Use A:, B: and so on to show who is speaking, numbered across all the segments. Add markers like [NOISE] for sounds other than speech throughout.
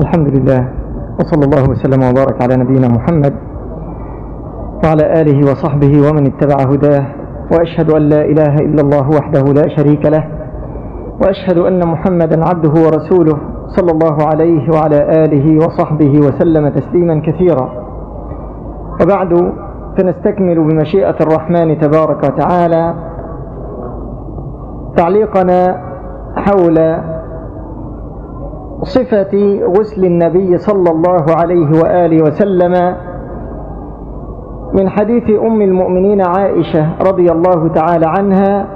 A: الحمد لله وصلى الله وسلم وبارك على نبينا محمد وعلى آله وصحبه ومن اتبع هداه وأشهد أن لا إله إلا الله وحده لا شريك له وأشهد أن محمدا عبده ورسوله صلى الله عليه وعلى آله وصحبه وسلم تسليما كثيرا. وبعد فنستكمل بمشيئة الرحمن تبارك وتعالى تعليقنا حول صفة غسل النبي صلى الله عليه وآله وسلم من حديث أم المؤمنين عائشة رضي الله تعالى عنها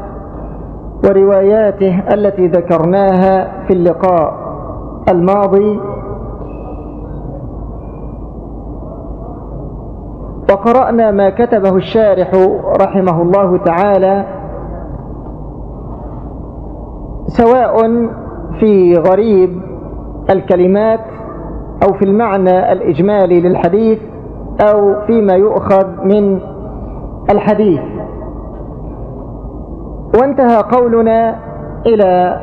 A: ورواياته التي ذكرناها في اللقاء الماضي. وقرأنا ما كتبه الشارح رحمه الله تعالى سواء في غريب الكلمات أو في المعنى الإجمالي للحديث أو فيما يؤخذ من الحديث. وانتهى قولنا إلى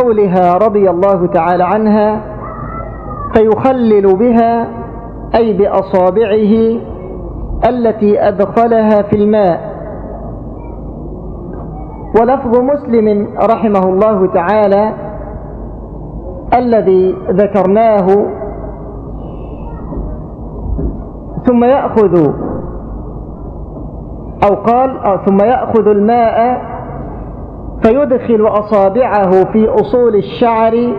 A: قولها رضي الله تعالى عنها فيخلل بها أي بأصابعه التي أدخلها في الماء. ولفظ مسلم رحمه الله تعالى الذي ذكرناه. ثم يأخذ أو قال أو ثم يأخذ الماء فيدخل أصابعه في أصول الشعر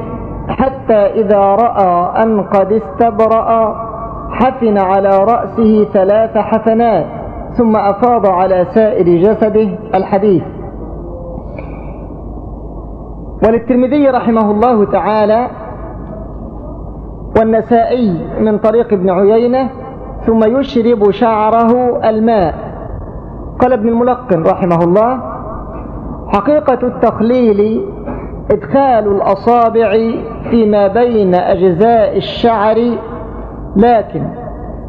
A: حتى إذا رأى أن قد استبرأ حفن على رأسه ثلاث حفنات ثم أفاض على سائر جسده. الحديث. وللترمذي رحمه الله تعالى والنسائي من طريق ابن عيينة ثم يشرب شعره الماء. قال ابن الملقن رحمه الله حقيقة التخليل إدخال الأصابع فيما بين أجزاء الشعر لكن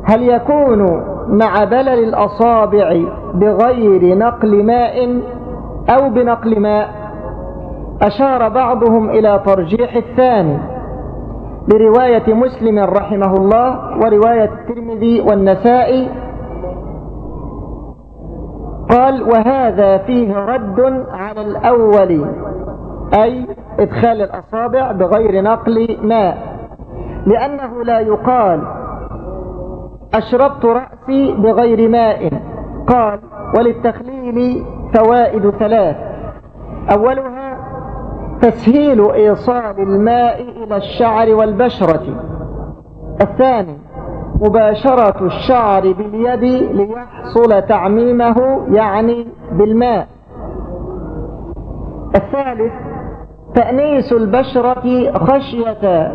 A: هل يكون مع بلل الأصابع بغير نقل ماء أو بنقل ماء؟ أشار بعضهم إلى ترجيح الثاني برواية مسلم رحمه الله ورواية الترمذي والنسائي. قال وهذا فيه رد على الأول أي إدخال الأصابع بغير نقل ماء لأنه لا يقال أشربت رأسي بغير ماء قال وللتخليل فوائد ثلاث أولها تسهيل إيصال الماء إلى الشعر والبشرة. الثاني مباشرة الشعر باليد ليحصل تعميمه يعني بالماء. الثالث تأنيس البشرة خشية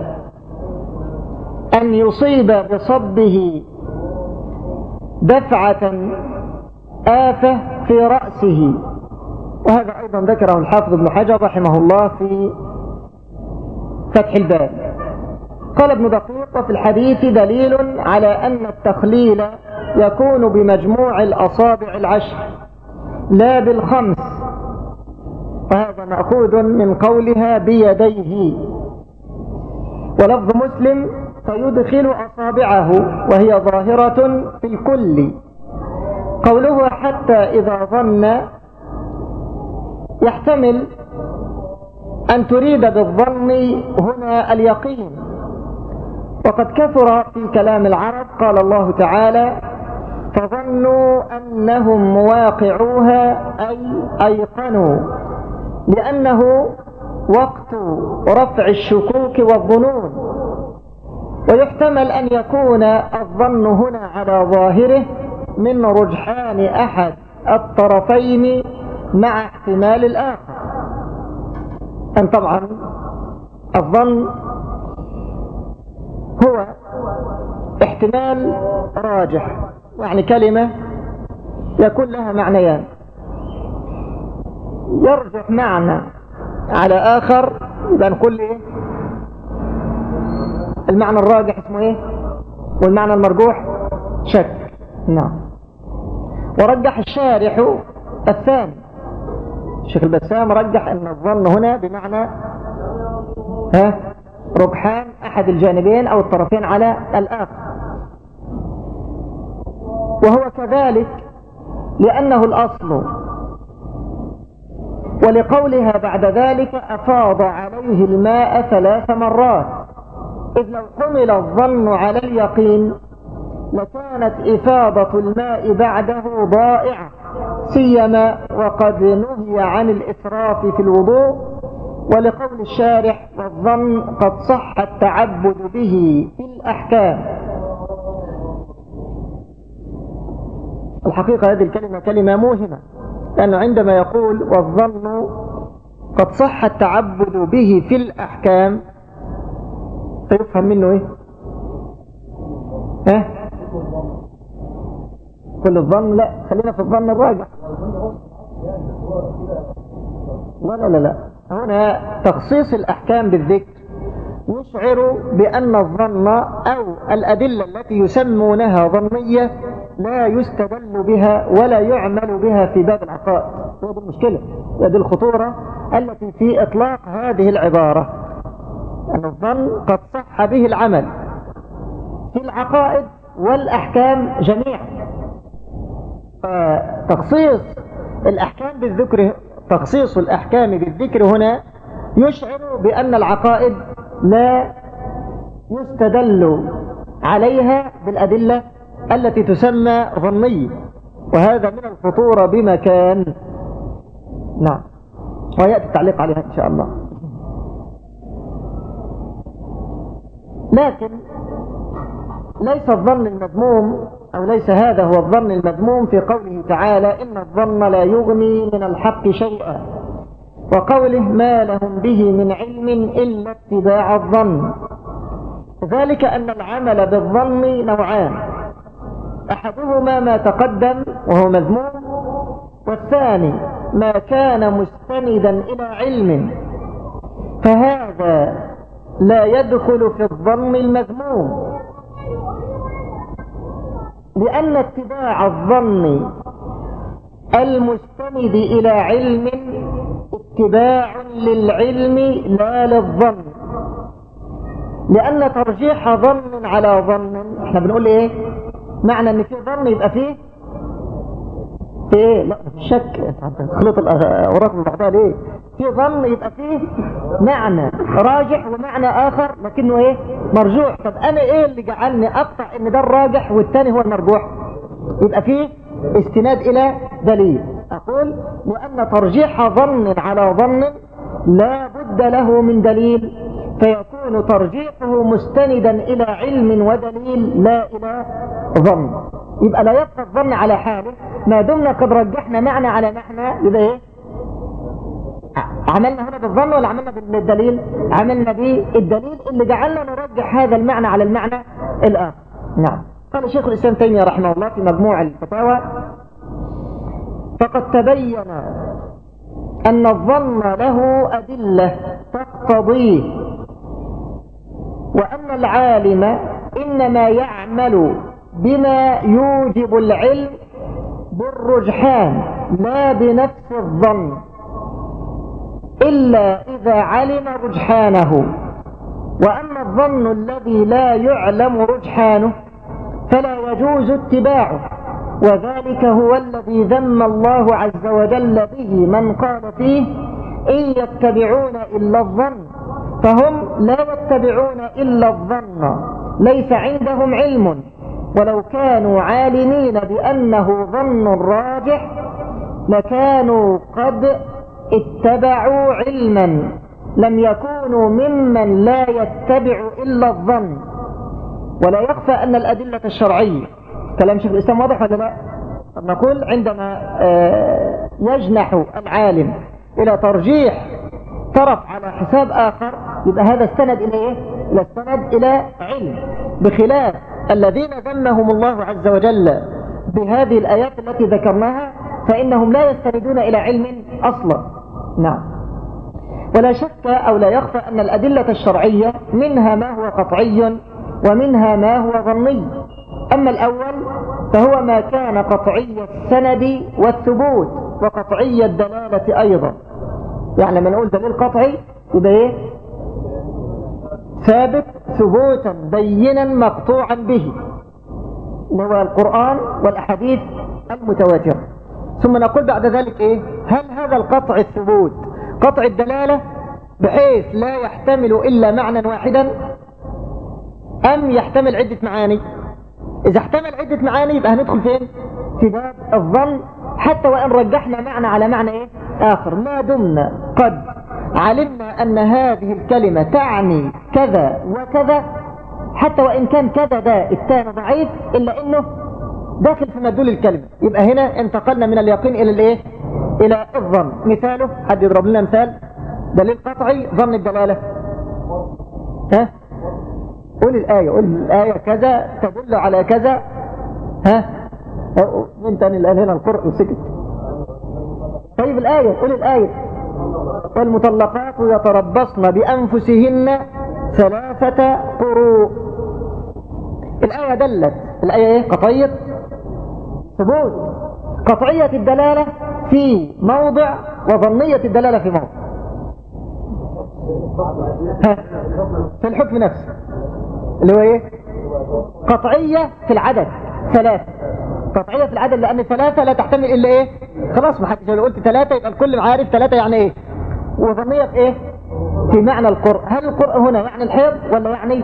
A: أن يصيب بصبه دفعة آفة في رأسه. وهذا أيضا ذكره الحافظ ابن حجر رحمه الله في فتح الباب. قال ابن دقيق وفي الحديث دليل على أن التخليل يكون بمجموع الأصابع العشر لا بالخمس. وهذا مأخوذ من قولها بيديه. ولفظ مسلم فيدخل أصابعه وهي ظاهرة في الكل. قوله حتى إذا ظن يحتمل أن تريد بالظن هنا اليقين. وقد كثر في كلام العرب قال الله تعالى فظنوا أنهم مواقعوها أي أيقنوا لأنه وقت رفع الشكوك والظنون. ويحتمل أن يكون الظن هنا على ظاهره من رجحان أحد الطرفين مع احتمال الآخر. أن طبعا الظن هو احتمال راجح يعني كلمة يكون لها معنيان. يرجح معنى على آخر يبقى نقول إيه؟ المعنى الراجح اسمه إيه؟ والمعنى المرجوح شك. نعم. ورجح الشارح الثاني. الشيخ البسام رجح أن الظن هنا بمعنى ها رجحان أحد الجانبين أو الطرفين على الآخر. وهو كذلك لأنه الأصل ولقولها بعد ذلك أفاض عليه الماء ثلاث مرات. إذ لو حمل الظن على اليقين لكانت إفاضة الماء بعده ضائعة. سيما وقد نهي عن الإسراف في الوضوء ولقول الشارح والظن قد صح التعبد به في الأحكام. الحقيقة هذه الكلمة كلمة موهمة لأنه عندما يقول والظن قد صح التعبد به في الأحكام فيفهم منه إيه؟ ها؟ كل الظن لا خلينا في الظن الراجح. لا لا لا. لا هنا تخصيص الأحكام بالذكر. يشعر بأن الظن أو الأدلة التي يسمونها ظنية لا يستدل بها ولا يعمل بها في باب العقائد. هذه المشكلة. هذه الخطورة التي في إطلاق هذه العبارة. أن الظن قد صح به العمل في العقائد والأحكام جميعا. فتخصيص الأحكام بالذكر تخصيص الأحكام بالذكر هنا يشعر بأن العقائد لا يستدل عليها بالأدلة التي تسمى ظنية وهذا من الخطورة بمكان. نعم. ويأتي التعليق عليها إن شاء الله. لكن ليس الظن المذموم أو ليس هذا هو الظن المذموم في قوله تعالى إن الظن لا يغني من الحق شيئا وقوله ما لهم به من علم إلا اتباع الظن. ذلك أن العمل بالظن نوعان أحدهما ما تقدم وهو مذموم والثاني ما كان مستندا إلى علم. فهذا لا يدخل في الظن المذموم. لأن اتباع الظن المستند إلى علم اتباع للعلم لا للظن. لأن ترجيح ظن على ظن إحنا بنقول إيه؟ معنى إن في ظن يبقى فيه في إيه؟ لا شك. خلط الأوراق من بعضها ليه؟ في ظن يبقى فيه معنى راجح ومعنى آخر لكنه إيه؟ مرجوح. طب أنا إيه اللي جعلني أقطع إن ده الراجح والتاني هو المرجوح؟ يبقى فيه استناد إلى دليل. أقول لأن ترجيح ظن على ظن لا بد له من دليل فيكون ترجيحه مستندا إلى علم ودليل لا إلى ظن. يبقى لا يبقى الظن على حاله. ما دمنا قد رجحنا معنى على معنى يبقى إيه؟ عملنا هنا بالظن ولا عملنا بالدليل؟ عملنا بالدليل اللي جعلنا نرجح هذا المعنى على المعنى الآخر. نعم. قال الشيخ الإسلام تيمية رحمه الله في مجموع الفتاوى فقد تبين أن الظن له أدلة تقتضيه وأن العالم إنما يعمل بما يوجب العلم بالرجحان لا بنفس الظن. إلا إذا علم رجحانه. وأما الظن الذي لا يعلم رجحانه فلا يجوز اتباعه. وذلك هو الذي ذم الله عز وجل به من قال فيه إن يتبعون إلا الظن فهم لا يتبعون إلا الظن. ليس عندهم علم. ولو كانوا عالمين بأنه ظن راجح لكانوا قد اتبعوا علما لم يكونوا ممن لا يتبع إلا الظن. ولا يخفى أن الأدلة الشرعية كلام شيخ الإسلام واضح ولا لا؟ نقول عندما آه، يجنح العالم إلى ترجيح طرف على حساب آخر يبقى هذا استند إلى إيه؟ إلى استند إلى علم. بخلاف الذين ذمهم الله عز وجل بهذه الآيات التي ذكرناها فإنهم لا يستندون إلى علم أصلا. نعم. ولا شك أو لا يخفى أن الأدلة الشرعية منها ما هو قطعي ومنها ما هو ظني. أما الأول فهو ما كان قطعي السند والثبوت وقطعي الدلالة أيضا. يعني لما نقول دليل قطعي يبقى إيه؟ ثابت ثبوتا بينا مقطوعا به. اللي هو القرآن والأحاديث المتواترة. ثم نقول بعد ذلك إيه؟ هل هذا القطع الثبوت قطع الدلالة بحيث لا يحتمل إلا معنى واحدا؟ أم يحتمل عدة معاني؟ إذا احتمل عدة معاني يبقى هندخل فين؟ في باب الظن حتى وإن رجحنا معنى على معنى إيه؟ آخر. ما دمنا قد علمنا أن هذه الكلمة تعني كذا وكذا حتى وإن كان كذا ده الثاني ضعيف إلا إنه داخل في مدلول الكلمة. يبقى هنا انتقلنا من اليقين إلى الإيه؟ إلى الظن. مثاله حد يضرب لنا مثال؟ دليل قطعي ظن الدلالة. ها؟ قول الآية قول الآية كذا تدل على كذا. ها؟ من تاني الآن؟ هنا القرء وسكت طيب الآية قول الآية. والمطلقات يتربصن بأنفسهن ثلاثة قروء. الآية دلت. الآية إيه؟ قطعية. ثبوت قطعية الدلالة في موضع وظنية الدلالة في موضع. في الحكم نفسه. اللي هو إيه؟ قطعية في العدد ثلاثة. قطعية في العدد لأن ثلاثة لا تحتمل إلا إيه؟ خلاص ما حدش لو قلت ثلاثة يبقى الكل عارف ثلاثة يعني إيه؟ وظنية في إيه؟ في معنى القرء هل القرء هنا يعني الحيض ولا يعني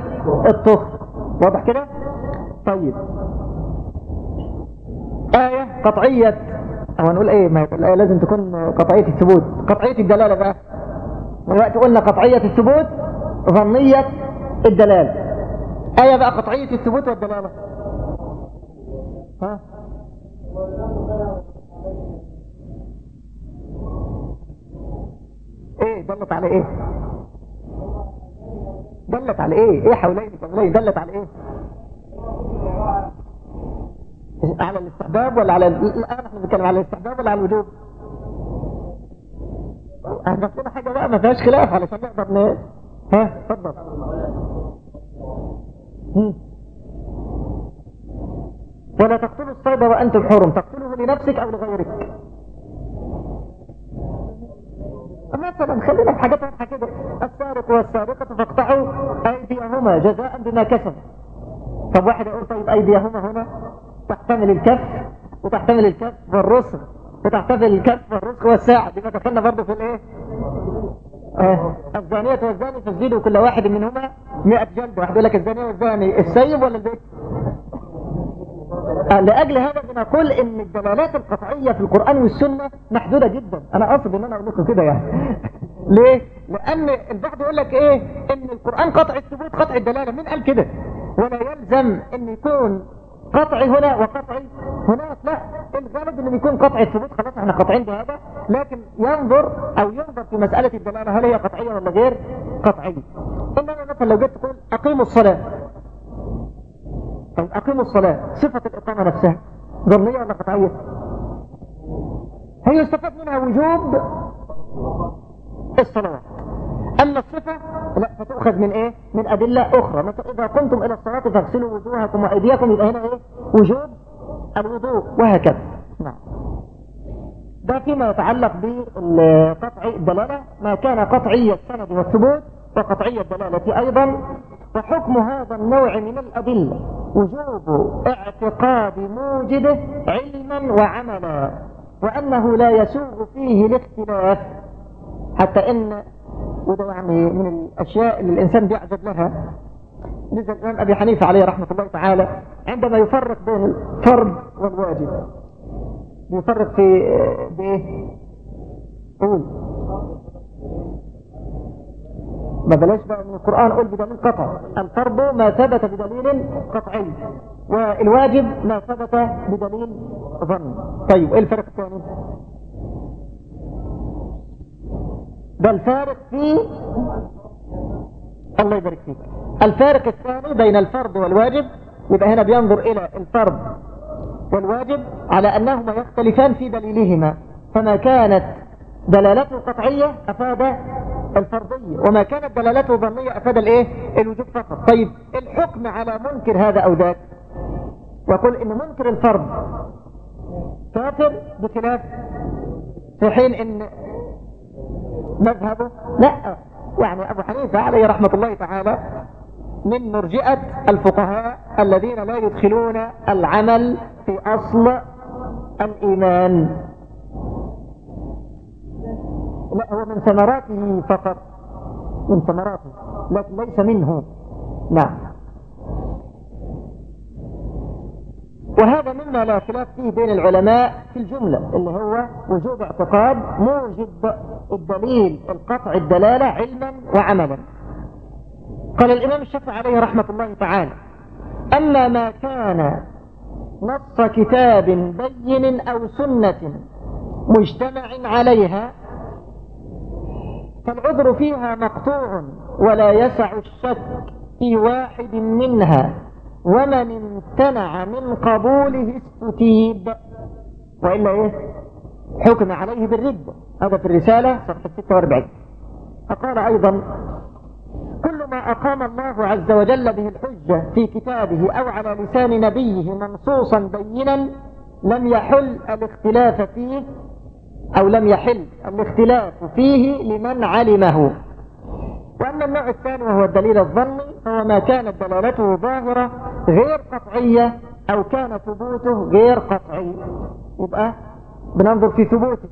A: الطهر؟ واضح كده؟ طيب. آية قطعية. أو نقول إيه؟ ما الآية لازم تكون قطعية الثبوت. قطعية الدلالة بقى. دلوقتي قلنا قطعية الثبوت ظنية الدلالة. آية بقى قطعية الثبوت والدلالة. ها؟ إيه؟ دلت على إيه؟ دلت على إيه؟ إيه حوالين دلت على إيه؟ على الاستحباب ولا على الان إحنا بنتكلم على الاستحباب ولا على الوجوب إحنا كده حاجة بقى ما فيهاش خلاف علشان نقدر. ها؟ اتفضل. ولا تقتلوا الصيد وأنتم حرم تقتله لنفسك أو لغيرك. مثلا خلينا في حاجات واضحة كده. السارق والسارقة فاقطعوا أيديهما جزاء بما كسب طب واحد يقول طيب أيديهما هنا؟ تحتمل الكف وتحتمل الكف والرسغ وتحتمل الكف والرسغ والساعد يبقى دخلنا برضه في الايه؟ آه. الزانية والزاني فازيدوا كل واحد منهما 100 جلد. واحد يقول لك الزانية والزاني السيب ولا البيت؟ آه لأجل هذا بنقول إن الدلالات القطعية في القرآن والسنة محدودة جدا. أنا أقصد إن أنا أقول لكم كده يعني. [LAUGHS] ليه؟ لأن البعض يقول لك إيه؟ إن القرآن قطع الثبوت قطع الدلالة. مين قال كده؟ ولا يلزم إن يكون قطعي هنا وقطعي هناك لا الغالب انه يكون قطعي الثبوت خلاص إحنا قاطعين بهذا لكن ينظر أو ينظر في مسألة الدلالة هل هي قطعية ولا غير قطعية؟ إنما مثلا لو جيت تقول أقيموا الصلاة طيب أقيموا الصلاة صفة الإقامة نفسها ظنية ولا قطعية؟ هي يستفاد منها وجوب الصلاة أما الصفة لا فتؤخذ من إيه؟ من أدلة أخرى. مثلا إذا قمتم إلى الصلاة فاغسلوا وجوهكم وأيديكم يبقى هنا إيه؟ وجوب الوضوء وهكذا. نعم. ده فيما يتعلق بقطع الدلالة ما كان قطعي السند والثبوت وقطعي الدلالة أيضا. وحكم هذا النوع من الأدلة وجوب اعتقاد موجده علما وعملا وأنه لا يسوغ فيه الاختلاف حتى إن وده يعني من الأشياء اللي الإنسان بيعجب لها. نزل الإمام أبي حنيفة عليه رحمة الله تعالى عندما يفرق بين الفرض والواجب. يفرق في بإيه؟ قول. ما بلاش بقى من القرآن قول بدليل قطع. الفرض ما ثبت بدليل قطعي والواجب ما ثبت بدليل ظن. طيب إيه الفرق الثاني؟ ده الفارق في الله يبارك فيك. الفارق الثاني بين الفرض والواجب. يبقى هنا بينظر إلى الفرض والواجب على أنهما يختلفان في دليلهما. فما كانت دلالته قطعية أفاد الفرضية وما كانت دلالته ظنية أفاد الإيه؟ الوجوب فقط. طيب الحكم على منكر هذا أو ذاك؟ يقول إن منكر الفرض كافر بخلاف في حين إن مذهبه؟ لا. يعني أبو حنيفة عليه رحمة الله تعالى من مرجئة الفقهاء الذين لا يدخلون العمل في أصل الإيمان. لا هو من ثمراته فقط. من ثمراته لكن ليس منه. نعم. وهذا مما لا خلاف فيه بين العلماء في الجملة اللي هو وجوب اعتقاد موجب الدليل القطع الدلالة علما وعملا. قال الإمام الشافعي عليه رحمة الله تعالى أما ما كان نص كتاب بين أو سنة مجتمع عليها فالعذر فيها مقطوع ولا يسع الشك في واحد منها. ومن امتنع من قبوله استتيب. وإلا إيه؟ حكم عليه بالردة هذا في الرسالة صفحة 46 فقال أيضا كل ما أقام الله عز وجل به الحجة في كتابه أو على لسان نبيه منصوصا بينا لم يحل الاختلاف فيه أو لم يحل الاختلاف فيه لمن علمه. وأما النوع الثاني وهو الدليل الظني فهو ما كانت دلالته ظاهرة غير قطعية أو كان ثبوته غير قطعي. يبقى بننظر في ثبوته.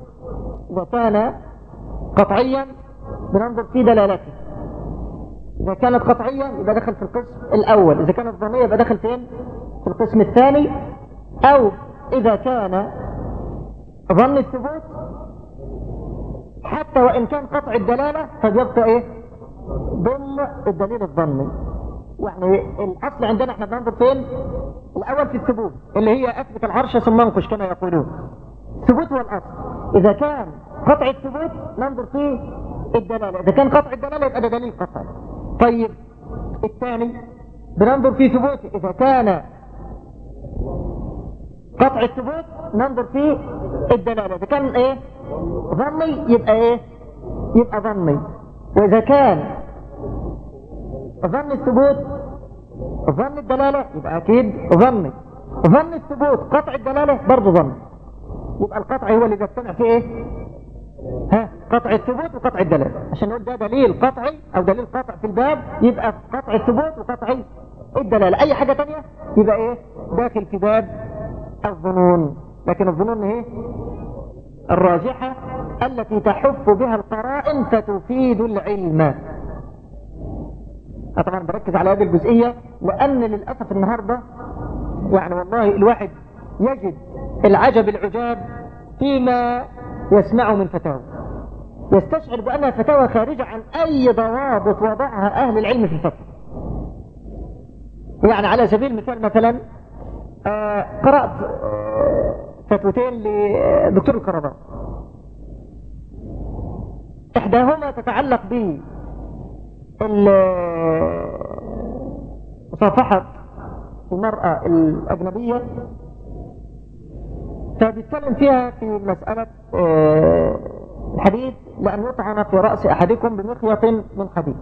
A: إذا كان قطعيا بننظر في دلالته. إذا كانت قطعية يبقى دخل في القسم الأول. إذا كانت ظنية يبقى دخل فين؟ في القسم الثاني. أو إذا كان ظن الثبوت حتى وإن كان قطع الدلالة فبيبقى إيه؟ ضمن الدليل الظني يعني الأصل عندنا إحنا بننظر فين؟ الأول في الثبوت اللي هي أثبت العرش ثم انقش كما يقولون. الثبوت هو الأصل. إذا كان قطع الثبوت ننظر في الدلالة. إذا كان قطع الدلالة يبقى ده دليل قطع طيب الثاني بننظر في ثبوته إذا كان قطع الثبوت ننظر في الدلالة. إذا كان إيه؟ ظني يبقى إيه؟ يبقى ظني وإذا كان ظن الثبوت ظن الدلالة يبقى أكيد ظني ظن الثبوت قطع الدلالة برضه ظن. يبقى القطع هو اللي بيجتمع فيه إيه؟ ها؟ قطع الثبوت وقطع الدلالة. عشان نقول ده دليل قطعي أو دليل قطع في الباب يبقى قطع الثبوت وقطع الدلالة. أي حاجة تانية؟ يبقى إيه؟ داخل في باب الظنون. لكن الظنون إيه؟ الراجحة التي تحف بها القرائن فتفيد العلم. طبعا بركز على هذه الجزئية لأن للأسف النهاردة يعني والله الواحد يجد العجب العجاب فيما يسمعه من فتاوى. يستشعر بأنها فتاوى خارجة عن أي ضوابط وضعها أهل العلم في الفتوى يعني على سبيل المثال مثلا آه قرأت فتوتين لدكتور القرضاء إحداهما تتعلق ب مصافحة المرأة الأجنبية. فبيتكلم فيها في مسألة الحديث لأن يطعن في رأس أحدكم بمخيط من حديد.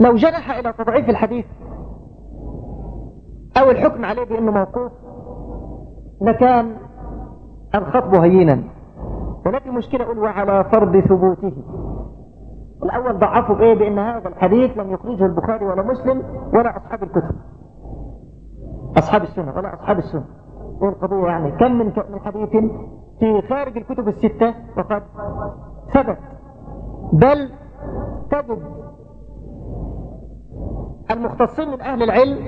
A: لو جنح إلى تضعيف الحديث أو الحكم عليه بأنه موقوف لكان الخطب هينا. ولكن المشكلة أقول وعلى فرض ثبوته. الأول ضعفوا بإيه؟ بأن هذا الحديث لم يخرجه البخاري ولا مسلم ولا أصحاب الكتب. أصحاب السنة ولا أصحاب السنة. إيه القضية يعني؟ كم من من حديث في خارج الكتب الستة وقد ثبت. بل تجد المختصين من أهل العلم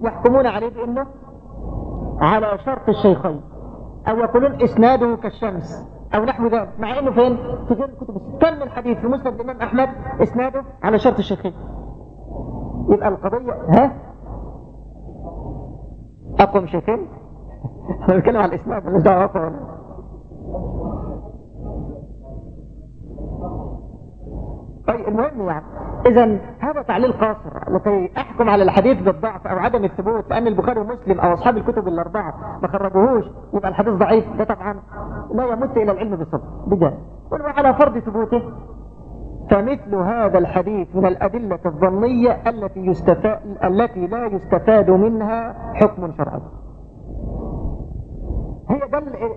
A: يحكمون عليه بأنه على شرط الشيخين. أو يقولون إسناده كالشمس. أو نحو ذلك. مع أنه فين؟ في غير الكتب كم من حديث في مسند الإمام أحمد إسناده على شرط الشيخين. يبقى القضية ها؟ أقوى من شيخين [LAUGHS] بتكلم على الاسلام مش دعوة طيب المهم يعني إذا هذا تعليل قاصر لكي أحكم على الحديث بالضعف أو عدم الثبوت لأن البخاري ومسلم أو أصحاب الكتب الأربعة ما خرجوهوش يبقى الحديث ضعيف ده طبعا لا يمت إلى العلم بالصدق بجد. وعلى فرض ثبوته. فمثل هذا الحديث من الأدلة الظنية التي, يستفاد التي لا يستفاد منها حكم شرعي. هي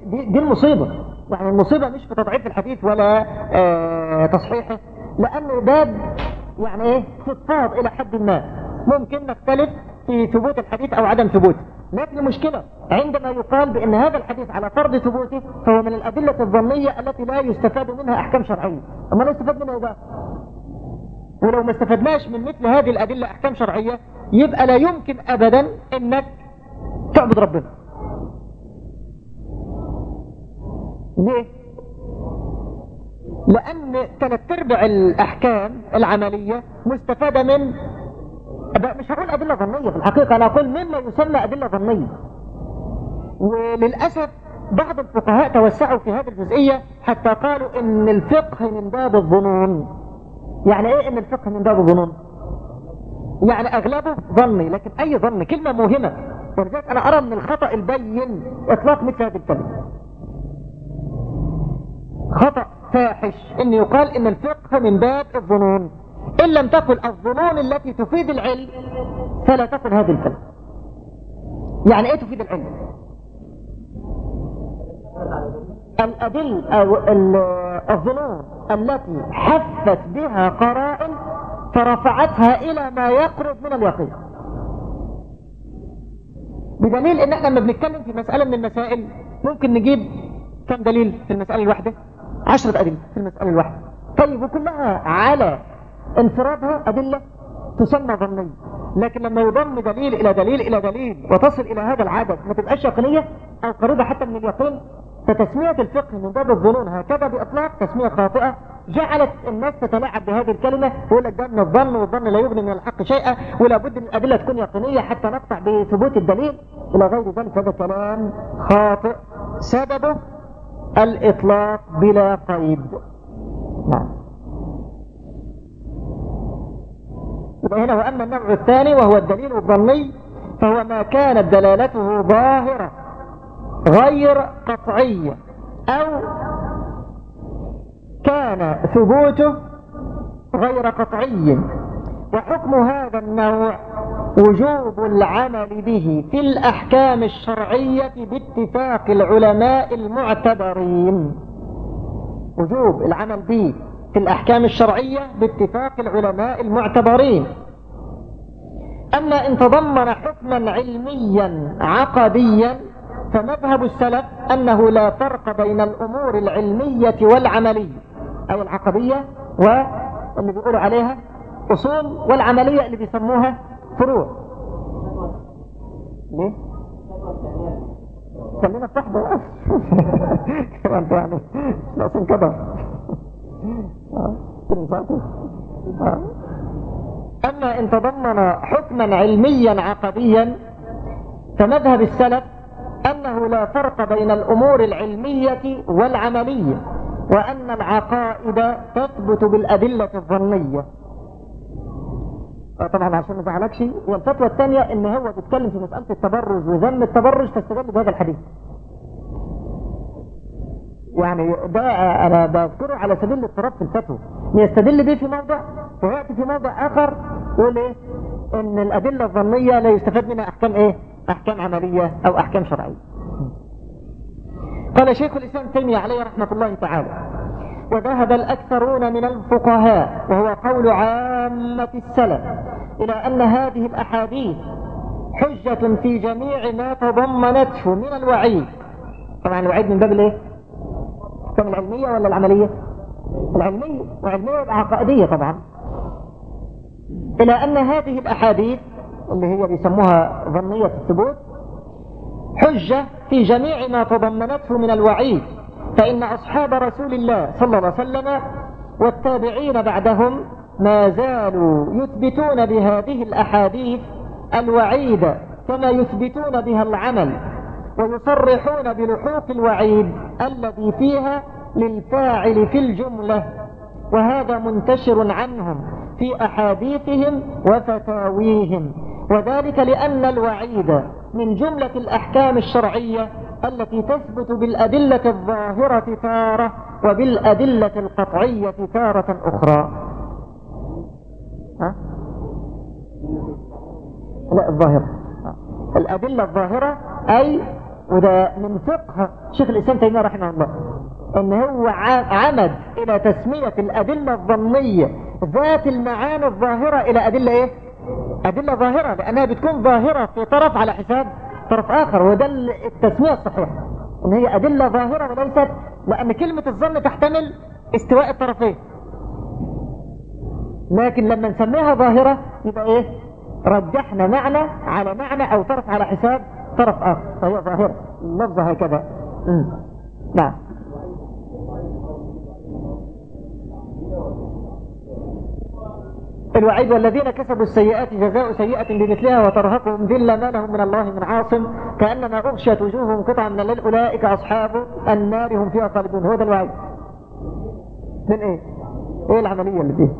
A: دي, دي المصيبة. يعني المصيبة مش في تضعيف الحديث ولا آه تصحيحه. لأن باب يعني إيه تتفاض إلى حد ما. ممكن نختلف في ثبوت الحديث أو عدم ثبوته لكن المشكلة عندما يقال بأن هذا الحديث على فرض ثبوته فهو من الأدلة الظنية التي لا يستفاد منها أحكام شرعية. أما لا يستفاد منها إذا ولو ما استفدناش من مثل هذه الأدلة أحكام شرعية يبقى لا يمكن أبدا أنك تعبد ربنا. ليه؟ لأن ثلاث أرباع الأحكام العملية مستفادة من مش هقول أدلة ظنية في الحقيقة أنا أقول مما يسمى أدلة ظنية. وللأسف بعض الفقهاء توسعوا في هذه الجزئية حتى قالوا إن الفقه من باب الظنون. يعني إيه إن الفقه من باب الظنون؟ يعني أغلبه ظني لكن أي ظن؟ كلمة مهمة ولذلك أنا أرى من الخطأ البين إطلاق مثل هذه الكلمة. خطأ فاحش إن يقال إن الفقه من باب الظنون. إن لم تكن الظنون التي تفيد العلم فلا تكن هذه الكلمة. يعني إيه تفيد العلم؟ الأدل أو الظنون التي حفت بها قرائن فرفعتها إلى ما يقرب من اليقين. بدليل إن إحنا لما بنتكلم في مسألة من المسائل ممكن نجيب كم دليل في المسألة الواحدة؟ عشرة أدلة في المسألة الواحدة. طيب وكلها على انفرادها أدلة تسمى ظنية لكن لما يضم دليل إلى دليل إلى دليل وتصل إلى هذا العدد ما تبقاش يقينية أو قريبة حتى من اليقين فتسمية الفقه من باب الظنون هكذا بإطلاق تسمية خاطئة جعلت الناس تتلاعب بهذه الكلمة ويقول لك ده الظن والظن لا يغني من الحق شيئا ولا بد من الأدلة تكون يقينية حتى نقطع بثبوت الدليل. إلى غير ذلك هذا كلام خاطئ. سببه الإطلاق بلا قيد. نعم. هنا وأما النوع الثاني وهو الدليل الظني فهو ما كانت دلالته ظاهرة غير قطعية أو كان ثبوته غير قطعي. وحكم هذا النوع وجوب العمل به في الأحكام الشرعية باتفاق العلماء المعتبرين. وجوب العمل به في الأحكام الشرعية باتفاق العلماء المعتبرين. أما إن تضمن حكما علميا عقديا فمذهب السلف أنه لا فرق بين الأمور العلمية والعملية أي العقدية واللي بيقولوا عليها أصول والعملية اللي بيسموها فروع. ليه؟ خلينا في واحدة بس. يعني لازم كده. أما إن تضمن حكما علميا عقديا فمذهب السلف أنه لا فرق بين الأمور العلمية والعملية وأن العقائد تثبت بالأدلة الظنية. طبعا عشان ما زعلكش والفتوى الثانية إن هو بيتكلم في مسألة التبرج وذم التبرج فاستدل بهذا الحديث. يعني ده أنا بذكره على سبيل الاضطراب في الفتوى. يستدل به في موضع ويأتي في موضع آخر يقول إيه؟ إن الأدلة الظنية لا يستفاد منها أحكام إيه؟ أحكام عملية أو أحكام شرعية. قال شيخ الإسلام تيمية عليه رحمة الله تعالى وذهب الأكثرون من الفقهاء وهو قول عامة السلف إلى أن هذه الأحاديث حجة في جميع ما تضمنته من الوعيد. طبعا الوعيد من باب الإيه؟ كم العلمية ولا العملية؟ العلمية وعلمية عقائدية طبعا. إلى أن هذه الأحاديث اللي هي بيسموها ظنية الثبوت حجة في جميع ما تضمنته من الوعيد. فإن أصحاب رسول الله صلى الله عليه وسلم والتابعين بعدهم ما زالوا يثبتون بهذه الأحاديث الوعيد كما يثبتون بها العمل ويصرحون بلحوق الوعيد الذي فيها للفاعل في الجملة وهذا منتشر عنهم في أحاديثهم وفتاويهم وذلك لأن الوعيد من جملة الأحكام الشرعية التي تثبت بالأدلة الظاهرة تارة وبالأدلة القطعية تارة أخرى. ها؟ لا الظاهرة. الأدلة الظاهرة أي وده من فقه شيخ الإسلام تيمية رحمه الله إن هو عمد إلى تسمية الأدلة الظنية ذات المعاني الظاهرة إلى أدلة إيه؟ أدلة ظاهرة لأنها بتكون ظاهرة في طرف على حساب طرف آخر وده التسمية الصحيحة إن هي أدلة ظاهرة وليست لأن كلمة الظن تحتمل استواء الطرفين. لكن لما نسميها ظاهرة يبقى إيه؟ رجحنا معنى على معنى أو طرف على حساب طرف آخر فهي ظاهرة. اللفظ هكذا. نعم. الوعيد والذين كسبوا السيئات جزاء سيئة بمثلها وترهقهم ذلة ما لهم من الله من عاصم كأنما أغشت وجوههم قطعا من الليل أولئك أصحاب النار هم فيها خالدون هو ده الوعيد من إيه؟ إيه العملية اللي فيها؟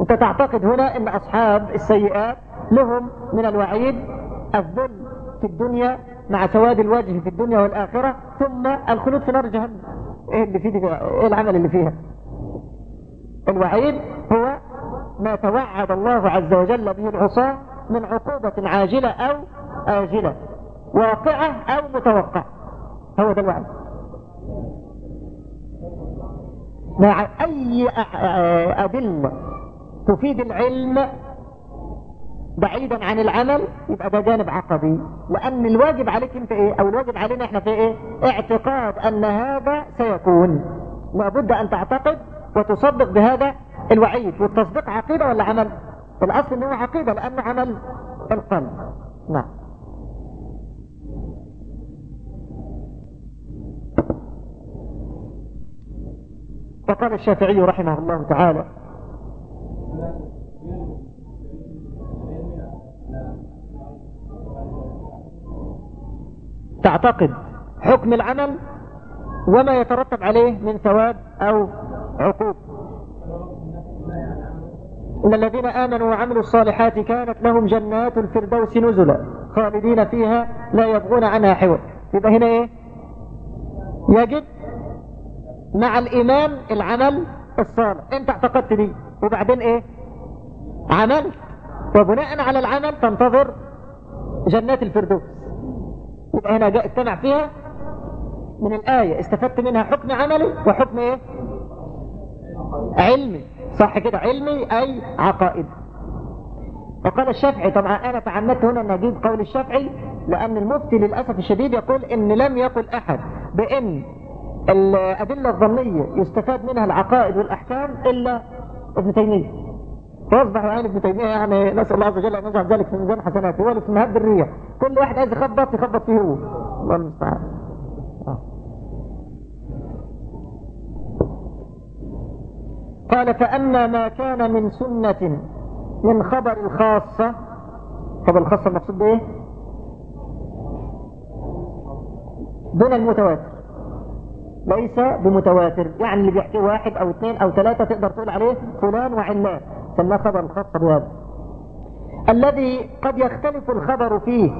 A: أنت تعتقد هنا أن أصحاب السيئات لهم من الوعيد الذل في الدنيا مع سواد الوجه في الدنيا والآخرة ثم الخلود في نار جهنم إيه اللي فيه إيه العمل اللي فيها؟ الوعيد هو ما توعد الله عز وجل به العصاة من عقوبة عاجلة أو آجلة واقعة أو متوقعة. هو ده الوعيد مع أي أدلة تفيد العلم بعيدا عن العمل يبقى ده جانب عقدي. لأن الواجب عليك أنت إيه؟ أو الواجب علينا إحنا في إيه؟ اعتقاد أن هذا سيكون. لابد أن تعتقد وتصدق بهذا الوعيد والتصديق عقيدة ولا عمل؟ الأصل أنه عقيدة لأنه عمل القلب. نعم. فقال الشافعي رحمه الله تعالى تعتقد حكم العمل وما يترتب عليه من ثواب أو عقوب. إن الذين آمنوا وعملوا الصالحات كانت لهم جنات الفردوس نزلا خالدين فيها لا يبغون عنها حوى يبقى هنا إيه؟ يجب مع الإيمان العمل الصالح. انت اعتقدت دي وبعدين إيه؟ عملت وبناء على العمل تنتظر جنات الفردوس. يبقى هنا جاء استمع فيها من الآية. استفدت منها حكم عملي وحكم إيه؟ علمي صح كده علمي أي عقائد. وقال الشافعي طبعا أنا تعمدت هنا أن أجيب قول الشافعي لأن المفتي للأسف الشديد يقول إن لم يقل أحد بأن الأدلة الظنية يستفاد منها العقائد والأحكام إلا ابن تيمية. فأصبح عين ابن تيمية يعني نسأل الله عز وجل أن يجعل ذلك في ميزان حسناته هو في مهد الريح. كل واحد عايز يخبط يخبط فيه هو. الله المستعان. قال فأما ما كان من سنة من خبر الخاصة خبر الخاصة المقصود بإيه؟ دون المتواتر. ليس بمتواتر. يعني اللي بيحكي واحد أو اثنين أو ثلاثة تقدر تقول عليه فلان وعلان. سماه خبر الخاصة بهذا. الذي قد يختلف الخبر فيه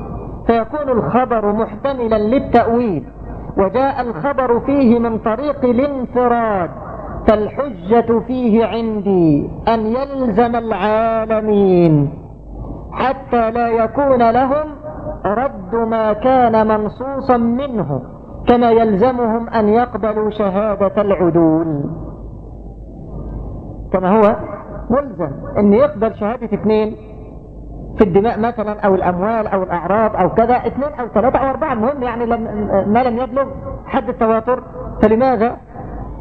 A: فيكون الخبر محتملا للتأويل. وجاء الخبر فيه من طريق الانفراد. فالحجة فيه عندي أن يلزم العالمين حتى لا يكون لهم رد ما كان منصوصا منه كما يلزمهم أن يقبلوا شهادة العدول. كما هو ملزم أن يقبل شهادة اثنين في الدماء مثلا أو الأموال أو الأعراض أو كذا اثنين أو ثلاثة أو أربعة المهم يعني ما لم يبلغ حد التواتر. فلماذا؟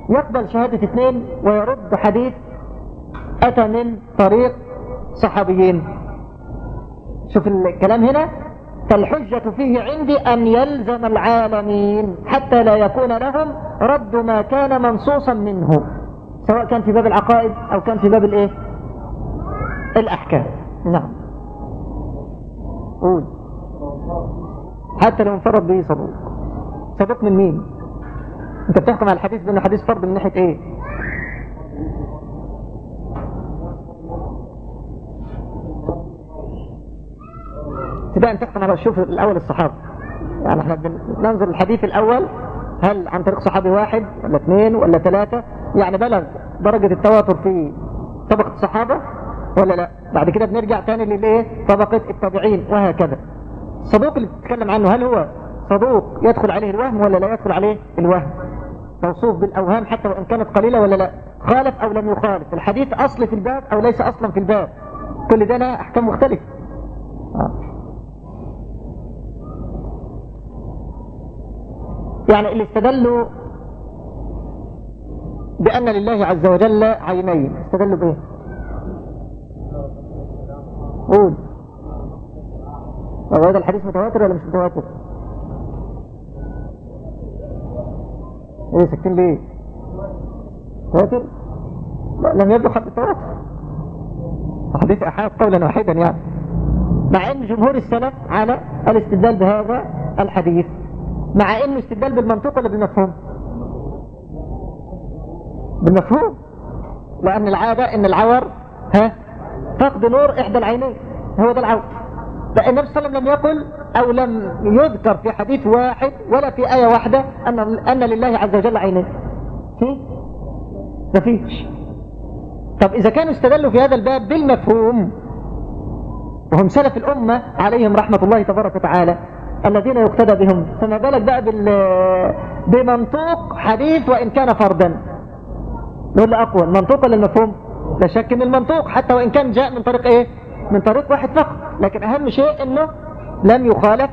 A: يقبل شهادة اثنين ويرد حديث أتى من طريق صحابيين. شوف الكلام هنا. فالحجة فيه عندي أن يلزم العالمين حتى لا يكون لهم رد ما كان منصوصا منه. سواء كان في باب العقائد أو كان في باب الإيه؟ الأحكام. نعم. قول. حتى لو انفرد به صدوق. صدوق من مين؟ انت بتحكم على الحديث بأنه حديث فرض من ناحية إيه؟ ان تحكم على شوف الأول الصحابة. يعني إحنا بننظر الحديث الأول هل عن طريق صحابي واحد ولا اثنين ولا ثلاثة؟ يعني بلغ درجة التواتر في طبقة الصحابة ولا لا؟ بعد كده بنرجع تاني للإيه؟ طبقة التابعين وهكذا. الصدوق اللي بتتكلم عنه هل هو صدوق يدخل عليه الوهم ولا لا يدخل عليه الوهم؟ موصوف بالأوهام حتى وإن كانت قليلة ولا لا؟ خالف أو لم يخالف. الحديث أصل في الباب أو ليس أصلا في الباب. كل ده لها أحكام مختلفة. يعني اللي استدلوا بأن لله عز وجل عينين. استدلوا بإيه؟ قول. هو هذا الحديث متواتر ولا مش متواتر؟ إيه ساكتين ليه؟ متواتر لم يبلغ حد التواتر حديث احاد قولا واحدا يعني. مع إن جمهور السلف على الاستدلال بهذا الحديث. مع إنه استدلال بالمنطق ولا بالمفهوم؟ بالمفهوم. لأن العادة إن العور ها فقد نور إحدى العينين هو ده العور. النبي صلى الله عليه وسلم لم يقل أو لم يذكر في حديث واحد ولا في آية واحدة أن, أن لله عز وجل عينين في؟ مفيش طب إذا كانوا استدلوا في هذا الباب بالمفهوم وهم سلف الأمة عليهم رحمة الله تبارك وتعالى الذين يقتدى بهم فما بالك بقى بال... بمنطوق حديث وإن كان فردا نقول له أقوى المنطوق ولا المفهوم لا شك إن المنطوق حتى وإن كان جاء من طريق إيه؟ من طريق واحد فقط لكن أهم شيء أنه لم يخالف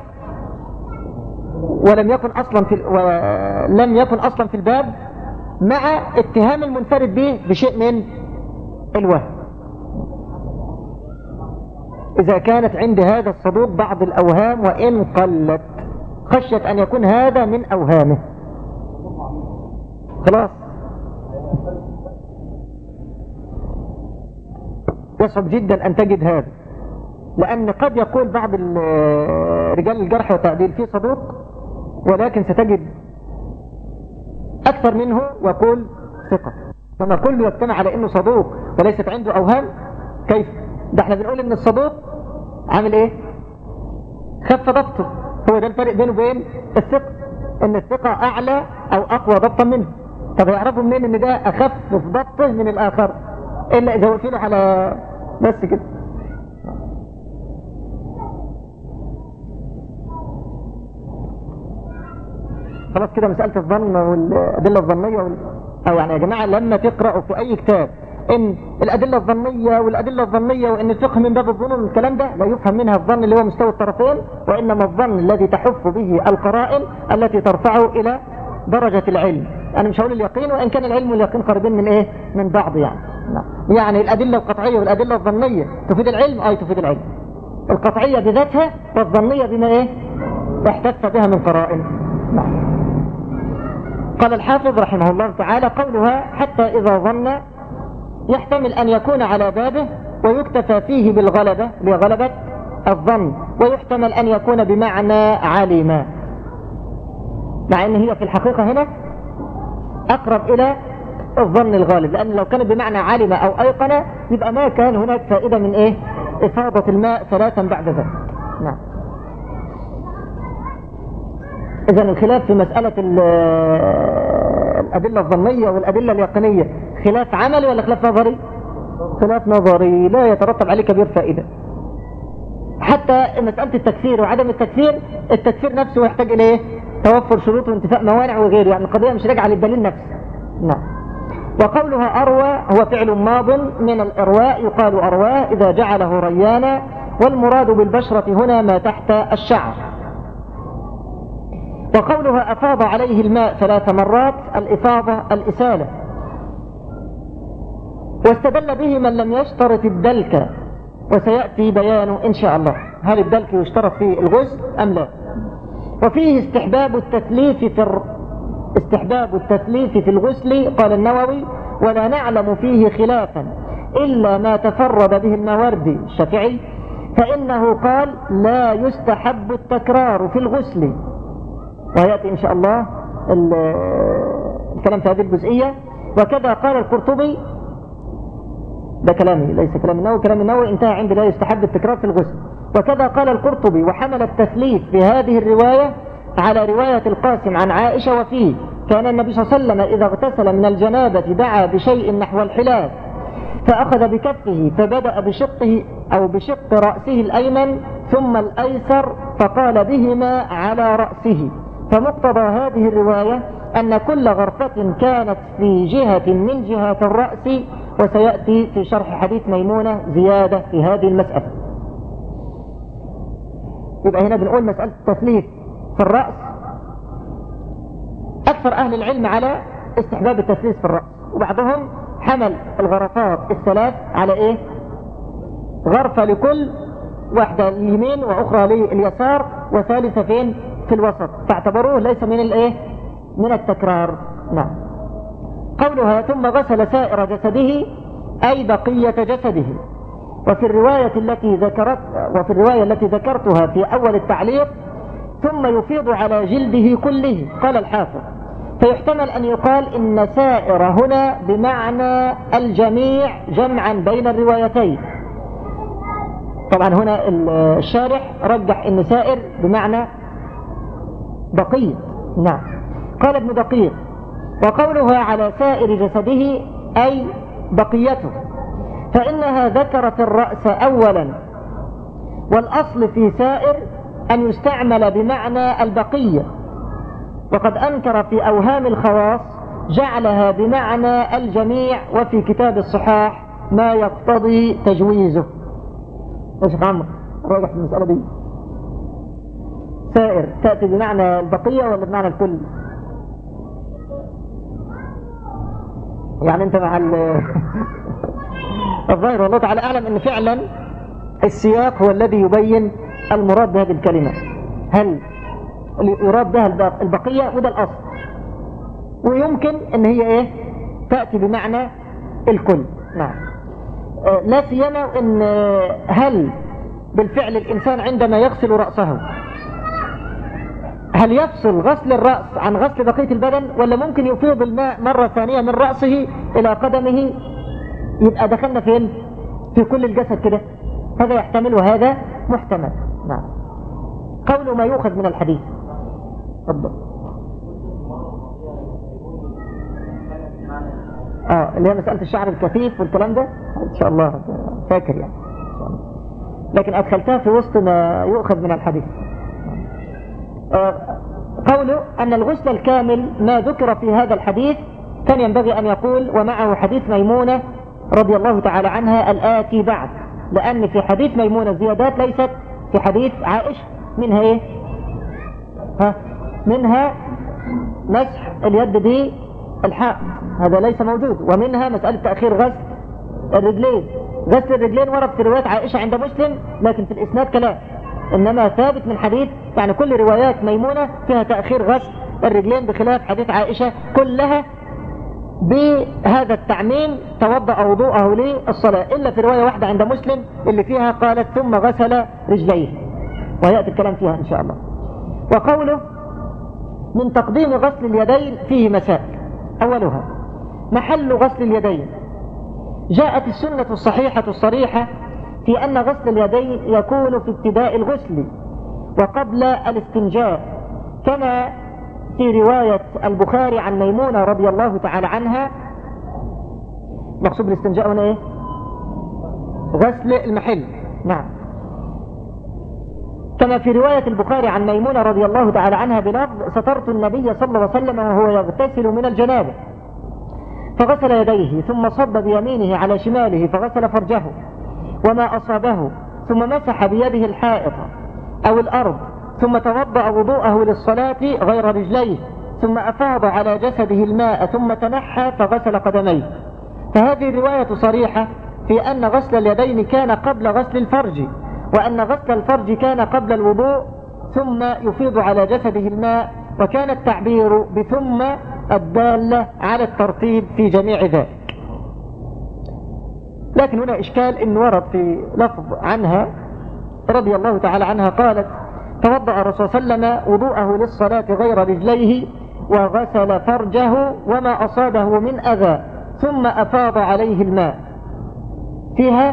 A: ولم يكن أصلا في ولم يكن أصلا في الباب مع اتهام المنفرد به بشيء من الوهم. إذا كانت عند هذا الصدوق بعض الأوهام وإن قلت خشية أن يكون هذا من أوهامه. خلاص؟ يصعب جدا أن تجد هذا. لأن قد يقول بعض رجال الجرح والتعديل في صدوق ولكن ستجد أكثر منه ويقول ثقة. فما كله يجتمع على أنه صدوق وليست عنده أوهام كيف؟ ده إحنا بنقول إن الصدوق عامل إيه؟ خف ضبطه. هو ده الفرق بينه وبين الثقة. إن الثقة أعلى أو أقوى ضبطا منه. طب يعرفوا منين إن ده أخف في ضبطه من الآخر؟ إلا إذا وقفوا على بس كده. خلاص كده مسألة الظن والأدلة الظنية وال... أو يعني يا جماعة لما تقرأوا في أي كتاب إن الأدلة الظنية والأدلة الظنية وإن الفقه من باب الظنون الكلام ده لا يفهم منها الظن اللي هو مستوى الطرفين وإنما الظن الذي تحف به القرائن التي ترفعه إلى درجة العلم. أنا مش هقول اليقين وإن كان العلم واليقين قريبين من إيه؟ من بعض يعني. يعني الأدلة القطعية والأدلة الظنية. تفيد العلم اي تفيد العلم. القطعية بذاتها والظنية بما إيه؟ احتف بها من قرائن نعم. قال الحافظ رحمه الله تعالى قولها حتى إذا ظن يحتمل أن يكون على بابه ويكتفى فيه بالغلبة بغلبة الظن ويحتمل أن يكون بمعنى علم مع أن هي في الحقيقة هنا أقرب إلى الظن الغالب لأن لو كانت بمعنى علم أو أيقن يبقى ما كان هناك فائدة من إيه؟ إفاضة الماء ثلاثا بعد ذلك. نعم. إذا الخلاف في مسألة الأدلة الظنية والأدلة اليقينية. خلاف عملي ولا خلاف نظري؟ خلاف نظري. لا يترتب عليه كبير فائدة. حتى مسألة التكفير وعدم التكفير التكفير نفسه يحتاج إليه توفر شروط وانتفاء موانع وغيره يعني القضية مش راجعة للدليل نفسه. نعم. وقولها أروى هو فعل ماض من الإرواء يقال أرواه إذا جعله ريانا والمراد بالبشرة هنا ما تحت الشعر. وقولها أفاض عليه الماء ثلاث مرات الإفاضة الإسالة. واستدل به من لم يشترط الدلك وسيأتي بيانه إن شاء الله. هل الدلك يشترط في الغسل أم لا؟ وفيه استحباب التثليث في استحباب التثليث في الغسل قال النووي ولا نعلم فيه خلافا إلا ما تفرد به المواردي الشافعي فإنه قال لا يستحب التكرار في الغسل. ويأتي إن شاء الله الكلام في هذه الجزئية. وكذا قال القرطبي ده كلامي ليس كلام النووي كلام النووي انتهى عند لا يستحب التكرار في الغسل. وكذا قال القرطبي وحمل التثليث في هذه الرواية على رواية القاسم عن عائشة وفيه كان النبي صلى الله عليه وسلم إذا اغتسل من الجنابة دعا بشيء نحو الحلاف فأخذ بكفه فبدأ بشقه أو بشق رأسه الأيمن ثم الأيسر فقال بهما على رأسه. فمقتضى هذه الرواية أن كل غرفة كانت في جهة من جهات الرأس وسيأتي في شرح حديث ميمونة زيادة في هذه المسألة. يبقى هنا بنقول مسألة التثليث. في الرأس. أكثر أهل العلم على استحباب التثليث في الرأس. وبعضهم حمل الغرفات الثلاث على إيه؟ غرفة لكل واحدة اليمين وأخرى لليسار وثالثة فين؟ في الوسط. فاعتبروه ليس من الإيه؟ من التكرار. نعم. قولها ثم غسل سائر جسده أي بقية جسده. وفي الرواية التي ذكرت وفي الرواية التي ذكرتها في أول التعليق ثم يفيض على جلده كله. قال الحافظ فيحتمل أن يقال إن سائر هنا بمعنى الجميع جمعا بين الروايتين. طبعا هنا الشارح رجح إن سائر بمعنى بقية. نعم. قال ابن دقيق وقولها على سائر جسده أي بقيته فإنها ذكرت الرأس أولا والأصل في سائر أن يستعمل بمعنى البقية. وقد أنكر في أوهام الخواص جعلها بمعنى الجميع وفي كتاب الصحاح ما يقتضي تجويزه. إيش عمر راجع في المسألة دي. سائر. تأتي بمعنى البقية ولا بمعنى الكل؟ يعني أنت مع [LAUGHS] الظاهر والله تعالى أعلم أن فعلا السياق هو الذي يبين المراد بهذه الكلمة. هل يراد بها البقية وده الأصل. ويمكن أن هي إيه؟ تأتي بمعنى الكل. نعم. آه، لا سيما أن هل بالفعل الإنسان عندما يغسل رأسه هل يفصل غسل الرأس عن غسل بقية البدن ولا ممكن يفيض الماء مرة ثانية من رأسه إلى قدمه؟ يبقى دخلنا فين؟ في كل الجسد كده. هذا يحتمل وهذا محتمل. نعم. قول ما يؤخذ من الحديث. تفضل. آه اللي هي مسألة الشعر الكثيف والكلام ده؟ إن شاء الله فاكر يعني. لكن أدخلتها في وسط ما يؤخذ من الحديث. آه قوله أن الغسل الكامل ما ذكر في هذا الحديث كان ينبغي أن يقول ومعه حديث ميمونة رضي الله تعالى عنها الآتي بعد لأن في حديث ميمونة زيادات ليست في حديث عائشة منها إيه؟ ها منها مسح اليد دي هذا ليس موجود ومنها مسألة تأخير غسل الرجلين. غسل الرجلين ورد في رواية عائشة عند مسلم لكن في الإسناد كلام. إنما ثابت من حديث يعني كل روايات ميمونة فيها تأخير غسل الرجلين بخلاف حديث عائشة كلها بهذا التعميم توضأ وضوءه للصلاة. إلا في رواية واحدة عند مسلم اللي فيها قالت ثم غسل رجليه. ويأتي الكلام فيها إن شاء الله. وقوله من تقديم غسل اليدين فيه مسائل أولها محل غسل اليدين. جاءت السنة الصحيحة الصريحة في أن غسل اليدين يكون في ابتداء الغسل وقبل الاستنجاء. كما في رواية البخاري عن ميمونة رضي الله تعالى عنها. مقصود بالاستنجاء هنا إيه؟ غسل المحل. نعم. كما في رواية البخاري عن ميمونة رضي الله تعالى عنها بلفظ سترت النبي صلى الله عليه وسلم وهو يغتسل من الجنابة. فغسل يديه ثم صب بيمينه على شماله فغسل فرجه وما أصابه ثم مسح بيده الحائط أو الأرض ثم توضأ وضوءه للصلاة غير رجليه ثم أفاض على جسده الماء ثم تنحى فغسل قدميه. فهذه الرواية صريحة في أن غسل اليدين كان قبل غسل الفرج وأن غسل الفرج كان قبل الوضوء ثم يفيض على جسده الماء وكان التعبير بثم الدالة على الترتيب في جميع ذلك. لكن هنا إشكال إن ورد في لفظ عنها رضي الله تعالى عنها قالت توضأ الرسول صلى الله عليه وسلم وضوءه للصلاة غير رجليه وغسل فرجه وما أصابه من أذى ثم أفاض عليه الماء. فيها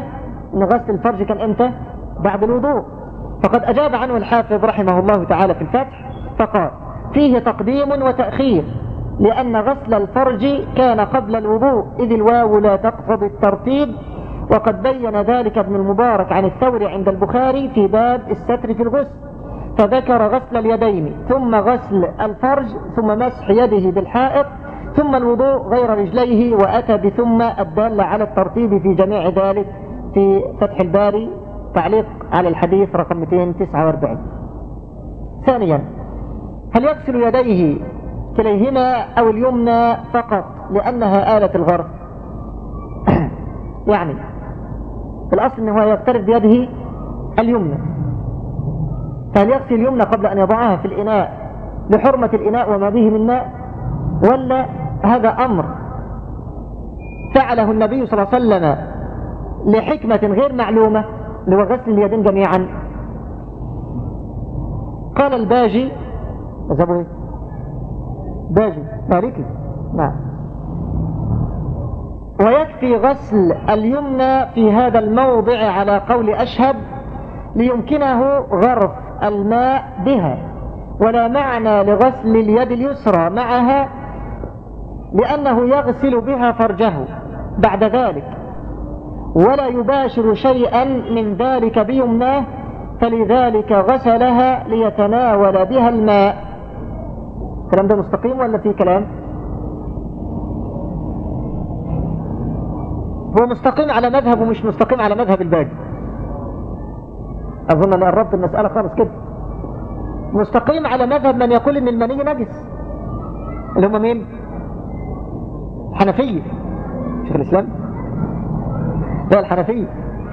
A: أن غسل الفرج كان إمتى؟ بعد الوضوء. فقد أجاب عنه الحافظ رحمه الله تعالى في الفتح فقال فيه تقديم وتأخير لأن غسل الفرج كان قبل الوضوء إذ الواو لا تقصد الترتيب وقد بين ذلك ابن المبارك عن الثوري عند البخاري في باب الستر في الغسل. فذكر غسل اليدين ثم غسل الفرج ثم مسح يده بالحائط ثم الوضوء غير رجليه وأتى بثم الدالة على الترتيب في جميع ذلك في فتح الباري تعليق على الحديث رقم 249 ثانيا هل يغسل يديه كليهما أو اليمنى فقط لأنها آلة الغرب [CLEARS THROAT] يعني الأصل أنه يقترب بيده اليمنى. يغسل اليمنى قبل أن يضعها في الإناء لحرمة الإناء وما به من ماء ولا هذا أمر فعله النبي صلى الله عليه وسلم لحكمة غير معلومة هو غسل اليدين جميعا. قال الباجي مذهبه إيه؟ باجي مالكي؟ نعم. ويكفي غسل اليمنى في هذا الموضع على قول أشهب ليمكنه غرف الماء بها ولا معنى لغسل اليد اليسرى معها لأنه يغسل بها فرجه بعد ذلك ولا يباشر شيئا من ذلك بيمناه فلذلك غسلها ليتناول بها الماء. الكلام ده مستقيم ولا فيه كلام؟ هو مستقيم على مذهب ومش مستقيم على مذهب الباقي؟ أظن أنا قربت المسألة خالص كده. مستقيم على مذهب من يقول إن المني نجس. اللي هم مين؟ الحنفية شيخ الإسلام. هو الحنفية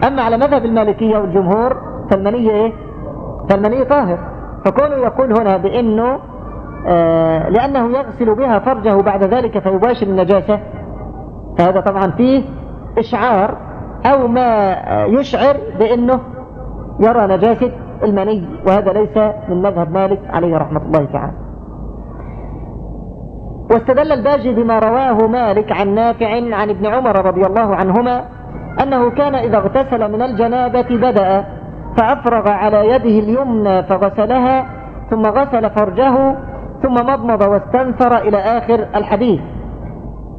A: أما على مذهب المالكية والجمهور فالمني إيه؟ فالمني طاهر. فكونه يقول هنا بأنه آه لأنه يغسل بها فرجه بعد ذلك فيباشر النجاسة. فهذا طبعا فيه إشعار أو ما يشعر بأنه يرى نجاسة المني وهذا ليس من مذهب مالك عليه رحمة الله تعالى. واستدل الباجي بما رواه مالك عن نافع عن ابن عمر رضي الله عنهما أنه كان إذا اغتسل من الجنابة بدأ فأفرغ على يده اليمنى فغسلها ثم غسل فرجه ثم مضمض واستنثر إلى آخر الحديث.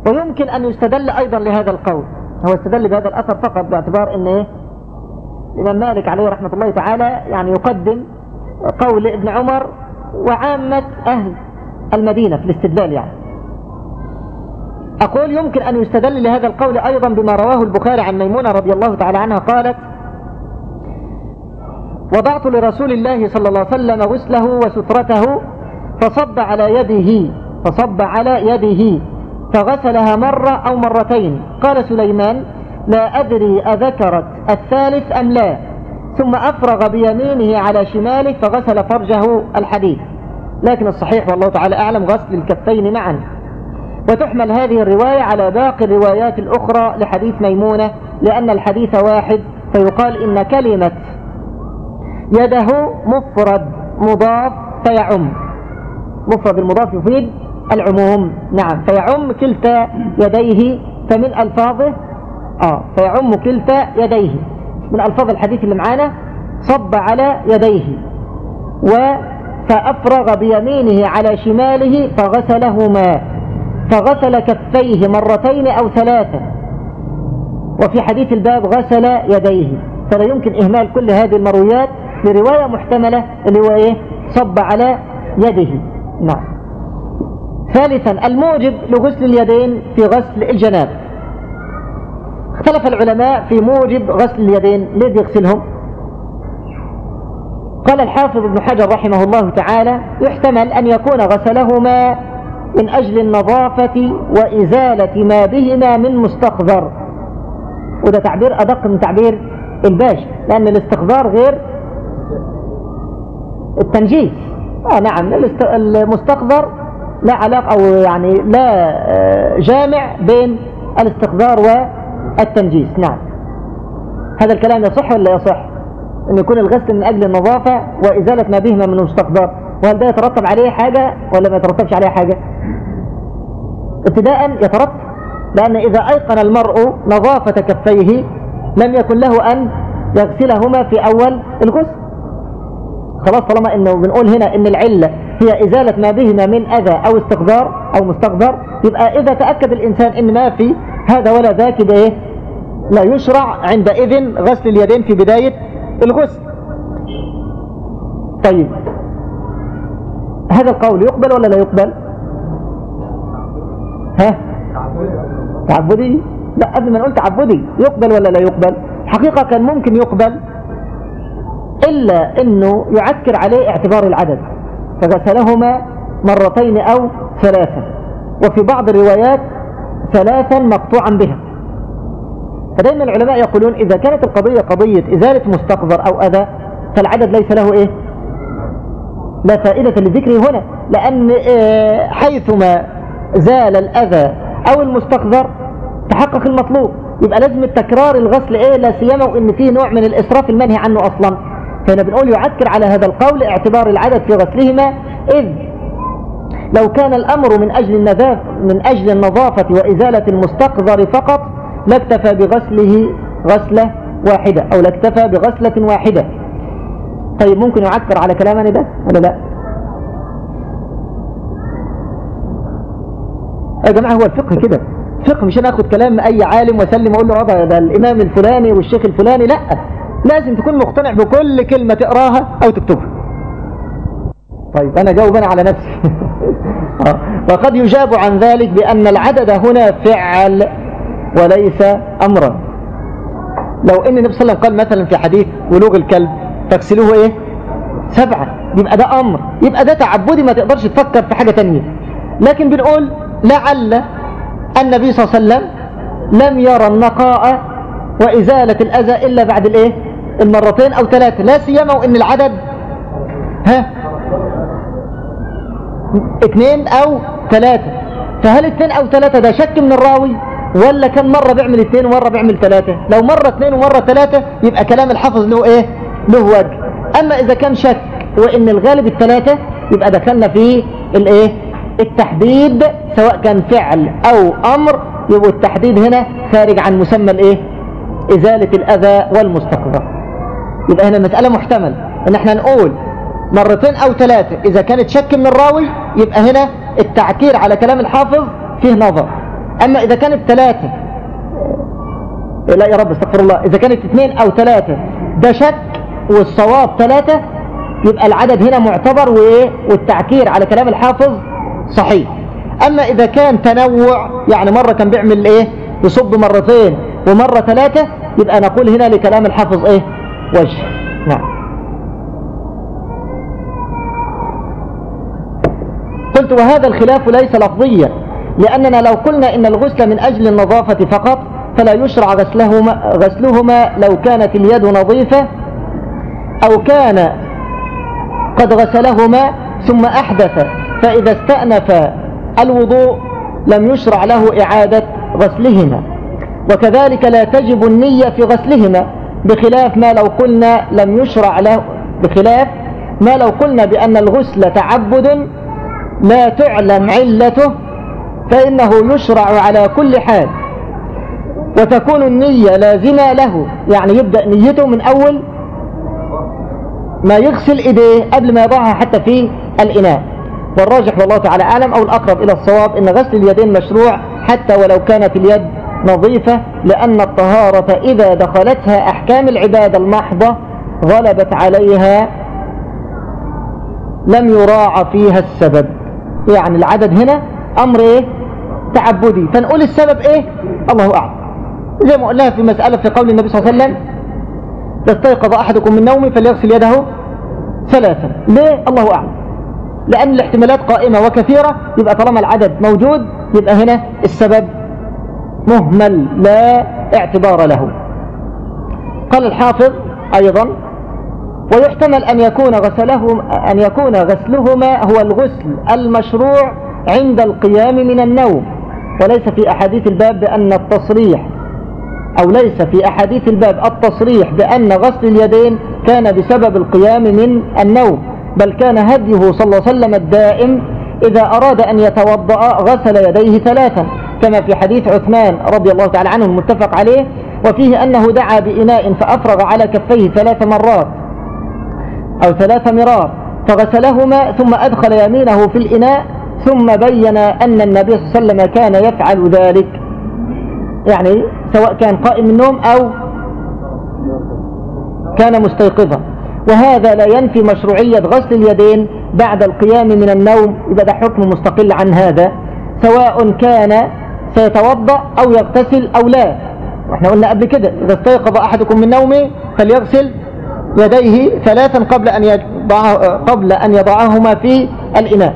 A: ويمكن أن يستدل أيضا لهذا القول. هو استدل بهذا الأثر فقط باعتبار أن إيه؟ الإمام مالك عليه رحمة الله تعالى يعني يقدم قول ابن عمر وعامة أهل المدينة في الاستدلال يعني. أقول يمكن أن يستدل لهذا القول أيضا بما رواه البخاري عن ميمونة رضي الله تعالى عنها قالت وضعت لرسول الله صلى الله عليه وسلم غسله وسترته فصب على يده فصب على يده فغسلها مرة أو مرتين. قال سليمان لا أدري أذكرت الثالث أم لا. ثم أفرغ بيمينه على شماله فغسل فرجه الحديث لكن الصحيح والله تعالى أعلم غسل الكفين معا. وتحمل هذه الرواية على باقي الروايات الأخرى لحديث ميمونة لأن الحديث واحد فيقال إن كلمة يده مفرد مضاف فيعم. مفرد المضاف يفيد العموم. نعم فيعم كلتا يديه فمن ألفاظه آه فيعم كلتا يديه. من ألفاظ الحديث اللي معانا صب على يديه و فأفرغ بيمينه على شماله فغسلهما فغسل كفيه مرتين أو ثلاثة. وفي حديث الباب غسل يديه. فلا يمكن إهمال كل هذه المرويات لرواية محتملة اللي هو إيه؟ صب على يده. نعم. ثالثا الموجب لغسل اليدين في غسل الجناب. اختلف العلماء في موجب غسل اليدين. ليه بيغسلهم قال الحافظ ابن حجر رحمه الله تعالى يحتمل أن يكون غسلهما من أجل النظافة وإزالة ما بهما من مستقذر وده تعبير أدق من تعبير الباش لأن الاستقذار غير التنجيس. آه نعم المستقذر لا علاقة أو يعني لا آه، جامع بين الاستقذار والتنجيس نعم. هذا الكلام يصح ولا يصح؟ أن يكون الغسل من أجل النظافة وإزالة ما بهما من المستقذر وهل ده يترتب عليه حاجة ولا ما يترتبش عليه حاجة؟ ابتداء يترتب لأن إذا أيقن المرء نظافة كفيه لم يكن له أن يغسلهما في أول الغسل. خلاص طالما إنه بنقول هنا إن العلة هي إزالة ما بهما من أذى أو استقذار أو مستقذر يبقى إذا تأكد الإنسان ان ما في هذا ولا ذاك يبقى إيه لا يشرع عندئذ غسل اليدين في بداية الغسل. طيب. هذا القول يقبل ولا لا يقبل؟ ها؟ تعبدي؟ لا قبل ما نقول تعبدي يقبل ولا لا يقبل؟ حقيقة كان ممكن يقبل إلا أنه يعكر عليه اعتبار العدد. فغسلهما مرتين أو ثلاثة. وفي بعض الروايات ثلاثا مقطوعا بها. فدائما العلماء يقولون إذا كانت القضية قضية إزالة مستقذر أو أذى فالعدد ليس له إيه؟ لا فائدة لذكره هنا لأن آه، حيثما زال الأذى أو المستقذر تحقق المطلوب. يبقى لازم التكرار الغسل إيه؟ لا سيما وإن فيه نوع من الإسراف المنهي عنه أصلا. فهنا بنقول يعكر على هذا القول اعتبار العدد في غسلهما إذ لو كان الأمر من أجل النظافة من أجل النظافة وإزالة المستقذر فقط لاكتفى بغسله غسلة واحدة أو لاكتفى بغسلة واحدة. طيب ممكن يعكر على كلامنا ده ولا لا؟ يا جماعة هو الفقه كده. فقه مش أنا آخد كلام أي عالم وأسلم أقول له آه ده الإمام الفلاني والشيخ الفلاني. لأ لازم تكون مقتنع بكل كلمة تقراها أو تكتبها. طيب أنا جاوب أنا على نفسي. [LAUGHS] آه. وقد يجاب عن ذلك بأن العدد هنا فعل وليس أمرا. لو إن النبي صلى الله عليه وسلم قال مثلا في حديث ولوغ الكلب تغسلوه إيه؟ سبعة. يبقى ده أمر. يبقى ده تعبدي ما تقدرش تفكر في حاجة تانية. لكن بنقول لعل النبي صلى الله عليه وسلم لم يرى النقاء وإزالة الأذى إلا بعد الإيه؟ المرتين أو ثلاثة. لا سيما وإن العدد ها؟ اثنين أو ثلاثة. فهل اثنين أو ثلاثة ده شك من الراوي؟ ولا كم مرة بيعمل اثنين ومرة بيعمل ثلاثة؟ لو مرة اثنين ومرة ثلاثة يبقى كلام الحفظ له إيه؟ له وجه. أما إذا كان شك وإن الغالب الثلاثة يبقى دخلنا في الايه التحديد سواء كان فعل أو أمر يبقى التحديد هنا خارج عن مسمى الايه إزالة الأذى والمستقبل. يبقى هنا المسألة محتمل. إن إحنا نقول مرتين أو ثلاثة. إذا كانت شك من الراوي يبقى هنا التعكير على كلام الحافظ فيه نظر. أما إذا كانت ثلاثة لا يا رب استغفر الله. إذا كانت اثنين أو ثلاثة ده شك والصواب ثلاثة يبقى العدد هنا معتبر والتعكير على كلام الحافظ صحيح. أما إذا كان تنوع يعني مرة كان بيعمل إيه؟ يصب مرتين ومرة ثلاثة يبقى نقول هنا لكلام الحافظ إيه؟ وجه. نعم. قلت وهذا الخلاف ليس لفظيا لأننا لو قلنا إن الغسل من أجل النظافة فقط فلا يشرع غسلهما, غسلهما لو كانت اليد نظيفة أو كان قد غسلهما ثم أحدث فإذا استأنف الوضوء لم يشرع له إعادة غسلهما. وكذلك لا تجب النية في غسلهما بخلاف ما لو قلنا لم يشرع له بخلاف ما لو قلنا بأن الغسل تعبد لا تعلم علته فإنه يشرع على كل حال. وتكون النية لازمة له. يعني يبدأ نيته من أول ما يغسل إيديه قبل ما يضعها حتى في الإناء. والراجح والله تعالى أعلم أو الأقرب إلى الصواب إن غسل اليدين مشروع حتى ولو كانت اليد نظيفة لأن الطهارة إذا دخلتها أحكام العبادة المحضة غلبت عليها لم يراعى فيها السبب. يعني العدد هنا أمر إيه؟ تعبدي. فنقول السبب إيه؟ الله أعلم. زي ما قلنا في مسألة في قول النبي صلى الله عليه وسلم استيقظ أحدكم من نومه فليغسل يده ثلاثا. ليه؟ الله أعلم. لأن الاحتمالات قائمة وكثيرة يبقى طالما العدد موجود يبقى هنا السبب مهمل لا اعتبار له. قال الحافظ أيضا ويحتمل أن يكون غسله أن يكون غسلهما هو الغسل المشروع عند القيام من النوم. وليس في أحاديث الباب بأن التصريح أو ليس في أحاديث الباب التصريح بأن غسل اليدين كان بسبب القيام من النوم بل كان هديه صلى الله عليه وسلم الدائم إذا أراد أن يتوضأ غسل يديه ثلاثا كما في حديث عثمان رضي الله تعالى عنه المتفق عليه وفيه أنه دعا بإناء فأفرغ على كفيه ثلاث مرات. أو ثلاث مرار فغسلهما ثم أدخل يمينه في الإناء ثم بين أن النبي صلى الله عليه وسلم كان يفعل ذلك. يعني سواء كان قائم النوم أو كان مستيقظا. وهذا لا ينفي مشروعية غسل اليدين بعد القيام من النوم يبقى ده حكم مستقل عن هذا. سواء كان سيتوضأ أو يغتسل أو لا. وإحنا قلنا قبل كده إذا استيقظ أحدكم من نومه فليغسل يديه ثلاثا قبل أن يضعه قبل أن يضعهما في الإناء.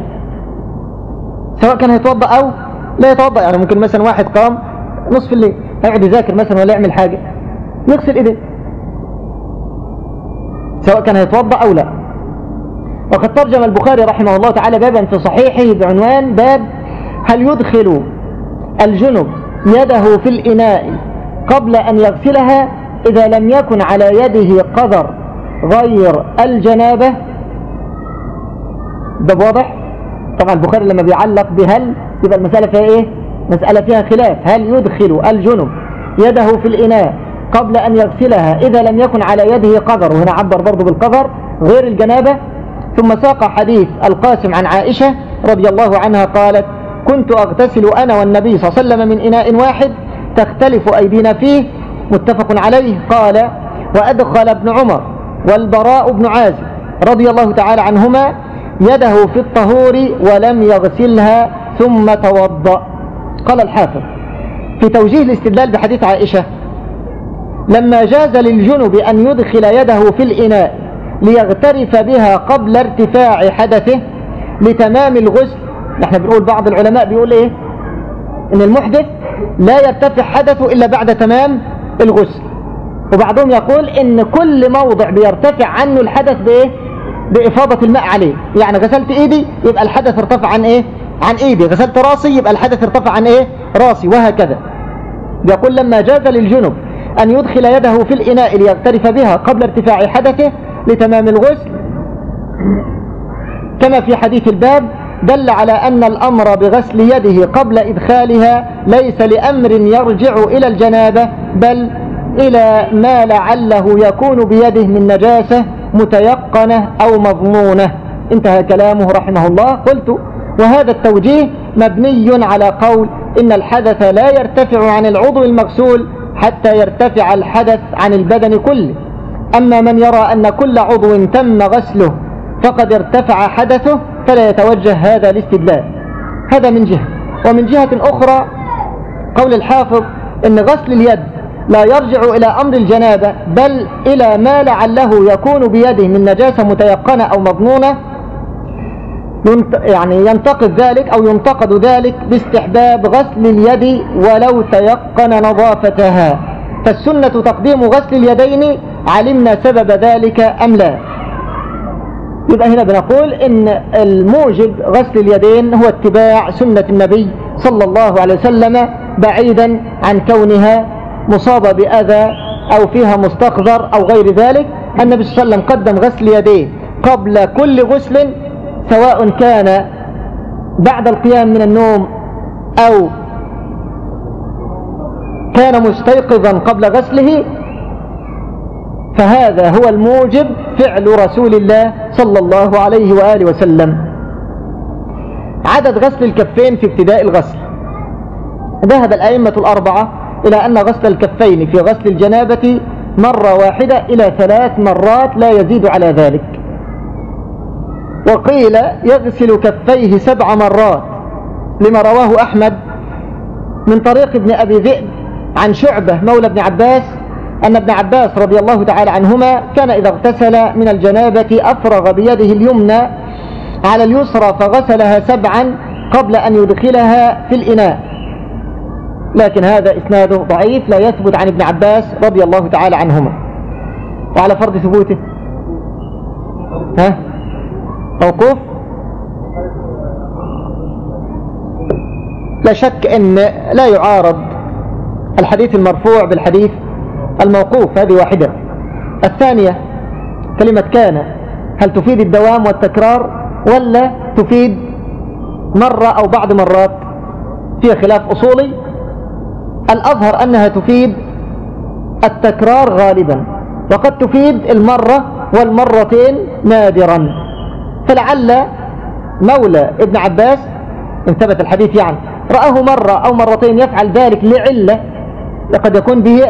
A: سواء كان يتوضأ أو لا يتوضأ. يعني ممكن مثلا واحد قام نصف الليل هيقعد يذاكر مثلا ولا يعمل حاجة. يغسل ايديه سواء كان يتوضأ أو لا. وقد ترجم البخاري رحمه الله تعالى بابا في صحيحه بعنوان باب هل يدخل الجنب يده في الإناء قبل أن يغسلها إذا لم يكن على يده قدر غير الجنابة. ده واضح؟ طبعا البخاري لما بيعلق بهل يبقى المسألة فيها إيه؟ مسألة فيها خلاف. هل يدخل الجنب يده في الإناء قبل أن يغسلها إذا لم يكن على يده قدر؟ وهنا عبر برضه بالقدر. غير الجنابة. ثم ساق حديث القاسم عن عائشة رضي الله عنها قالت كنت أغتسل أنا والنبي صلى الله عليه وسلم من إناء واحد تختلف أيدينا فيه. متفق عليه. قال وأدخل ابن عمر والبراء بن عازب رضي الله تعالى عنهما يده في الطهور ولم يغسلها ثم توضأ. قال الحافظ في توجيه الاستدلال بحديث عائشة لما جاز للجنب أن يدخل يده في الإناء ليغترف بها قبل ارتفاع حدثه لتمام الغسل نحن بنقول بعض العلماء بيقول إيه؟ إن المحدث لا يرتفع حدثه إلا بعد تمام الغسل. وبعضهم يقول إن كل موضع بيرتفع عنه الحدث بإيه؟ بإفاضة الماء عليه. يعني غسلت إيدي يبقى الحدث ارتفع عن إيه؟ عن إيدي. غسلت راسي يبقى الحدث ارتفع عن إيه؟ راسي. وهكذا. يقول لما جاز للجنب أن يدخل يده في الإناء ليغترف بها قبل ارتفاع حدثه لتمام الغسل كما في حديث الباب دل على أن الأمر بغسل يده قبل إدخالها ليس لأمر يرجع إلى الجنابة بل إلى ما لعله يكون بيده من نجاسة متيقنة أو مضمونة. انتهى كلامه رحمه الله. قلت وهذا التوجيه مبني على قول إن الحدث لا يرتفع عن العضو المغسول حتى يرتفع الحدث عن البدن كله. أما من يرى أن كل عضو تم غسله فقد ارتفع حدثه فلا يتوجه هذا الاستدلال. هذا من جهة. ومن جهة أخرى قول الحافظ أن غسل اليد لا يرجع إلى أمر الجنابة بل إلى ما لعله يكون بيده من نجاسة متيقنة أو مضمونة يعني ينتقد ذلك أو ينتقد ذلك باستحباب غسل اليد ولو تيقن نظافتها. فالسنة تقديم غسل اليدين علمنا سبب ذلك أم لا؟ يبقى هنا بنقول إن الموجب غسل اليدين هو اتباع سنة النبي صلى الله عليه وسلم بعيدا عن كونها مصابة بأذى أو فيها مستقذر أو غير ذلك النبي صلى الله عليه وسلم قدم غسل يديه قبل كل غسل سواء كان بعد القيام من النوم أو كان مستيقظا قبل غسله فهذا هو الموجب فعل رسول الله صلى الله عليه وآله وسلم. عدد غسل الكفين في ابتداء الغسل. ذهب الأئمة الأربعة إلى أن غسل الكفين في غسل الجنابة مرة واحدة إلى ثلاث مرات لا يزيد على ذلك. وقيل يغسل كفيه سبع مرات لما رواه أحمد من طريق ابن أبي ذئب عن شعبة مولى ابن عباس أن ابن عباس رضي الله تعالى عنهما كان إذا اغتسل من الجنابة أفرغ بيده اليمنى على اليسرى فغسلها سبعا قبل أن يدخلها في الإناء. لكن هذا إسناده ضعيف لا يثبت عن ابن عباس رضي الله تعالى عنهما. وعلى فرض ثبوته. ها؟ موقوف؟ لا شك إن لا يعارض الحديث المرفوع بالحديث الموقوف هذه واحدة. الثانية كلمة كان. هل تفيد الدوام والتكرار ولا تفيد مرة أو بعض مرات؟ فيها خلاف أصولي الأظهر أنها تفيد التكرار غالبا وقد تفيد المرة والمرتين نادرا. فلعل مولى ابن عباس إن ثبت الحديث يعني رآه مرة أو مرتين يفعل ذلك لعلة لقد يكون به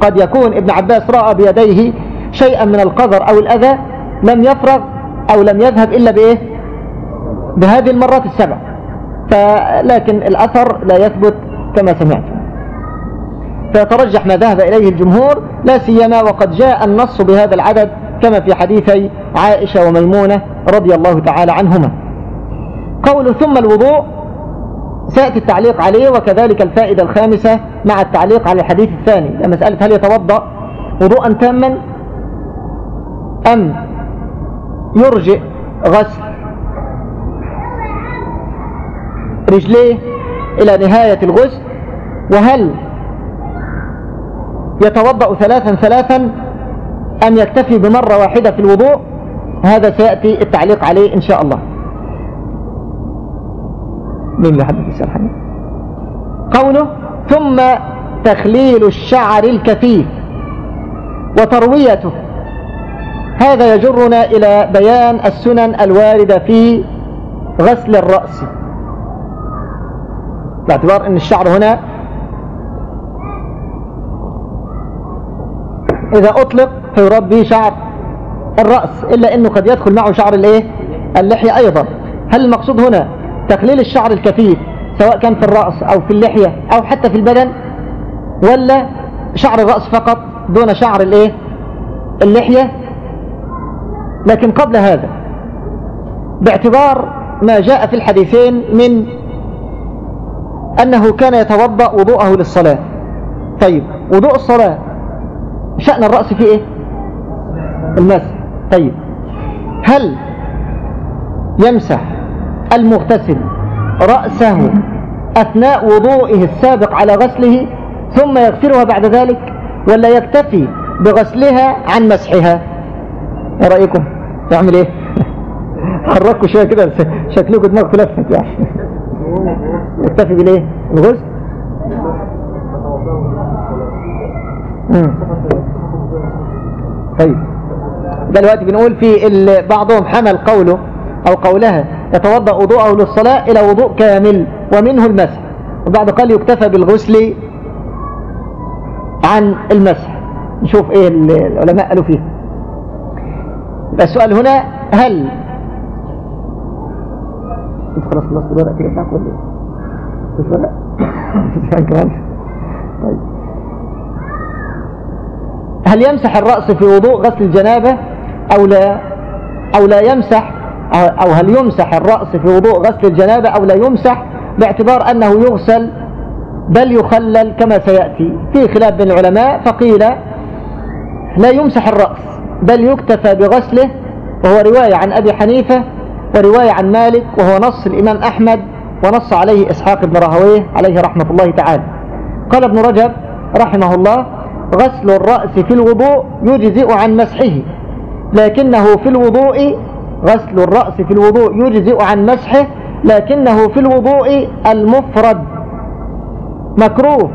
A: قد يكون ابن عباس رأى بيديه شيئا من القذر أو الأذى لم يفرغ أو لم يذهب إلا بإيه؟ بهذه المرات السبع. فلكن الأثر لا يثبت كما سمعت. فيترجح ما ذهب إليه الجمهور لا سيما وقد جاء النص بهذا العدد كما في حديثي عائشة وميمونة رضي الله تعالى عنهما. قول ثم الوضوء سيأتي التعليق عليه وكذلك الفائدة الخامسة مع التعليق على الحديث الثاني. مسألة هل يتوضأ وضوءا تاما؟ أم يرجئ غسل رجليه إلى نهاية الغسل؟ وهل يتوضأ ثلاثا ثلاثا أم يكتفي بمرة واحدة في الوضوء هذا سيأتي التعليق عليه إن شاء الله. مين اللي السرحاني قوله ثم تخليل الشعر الكثيف وترويته. هذا يجرنا إلى بيان السنن الواردة في غسل الرأس. باعتبار أن الشعر هنا إذا أطلق فيراد به شعر الرأس إلا أنه قد يدخل معه شعر الإيه؟ اللحية أيضا هل المقصود هنا تقليل الشعر الكثيف سواء كان في الرأس أو في اللحية أو حتى في البدن ولا شعر الرأس فقط دون شعر الإيه؟ اللحية لكن قبل هذا باعتبار ما جاء في الحديثين من أنه كان يتوضأ وضوءه للصلاة طيب وضوء الصلاة شأن الرأس في إيه؟ المسح. طيب. هل يمسح المغتسل رأسه أثناء وضوئه السابق على غسله ثم يغسلها بعد ذلك ولا يكتفي بغسلها عن مسحها؟ إيه رأيكم؟ تعمل إيه؟ حركوا شوية كده شكلكم دماغكم لفت يعني يكتفي بالإيه؟ الغسل؟ طيب. دلوقتي بنقول في بعضهم حمل قوله أو قولها يتوضأ وضوءه للصلاة إلى وضوء كامل ومنه المسح. وبعد قال يكتفى بالغسل عن المسح. نشوف إيه العلماء قالوا فيه. السؤال هنا هل انت خلاص خلصت الورق كده بتاعك ولا إيه؟ مش ورق؟ [LAUGHS] كمان. طيب. هل يمسح الرأس في وضوء غسل الجنابة أو لا؟ أو لا يمسح؟ أو هل يمسح الرأس في وضوء غسل الجنابة أو لا يمسح؟ باعتبار أنه يغسل بل يخلل كما سيأتي. في خلاف بين العلماء فقيل لا يمسح الرأس بل يكتفى بغسله. وهو رواية عن أبي حنيفة ورواية عن مالك وهو نص الإمام أحمد ونص عليه إسحاق بن راهويه عليه رحمة الله تعالى. قال ابن رجب رحمه الله غسل الرأس في الوضوء يجزئ عن مسحه لكنه في الوضوء غسل الرأس في الوضوء يجزئ عن مسحه لكنه في الوضوء المفرد مكروه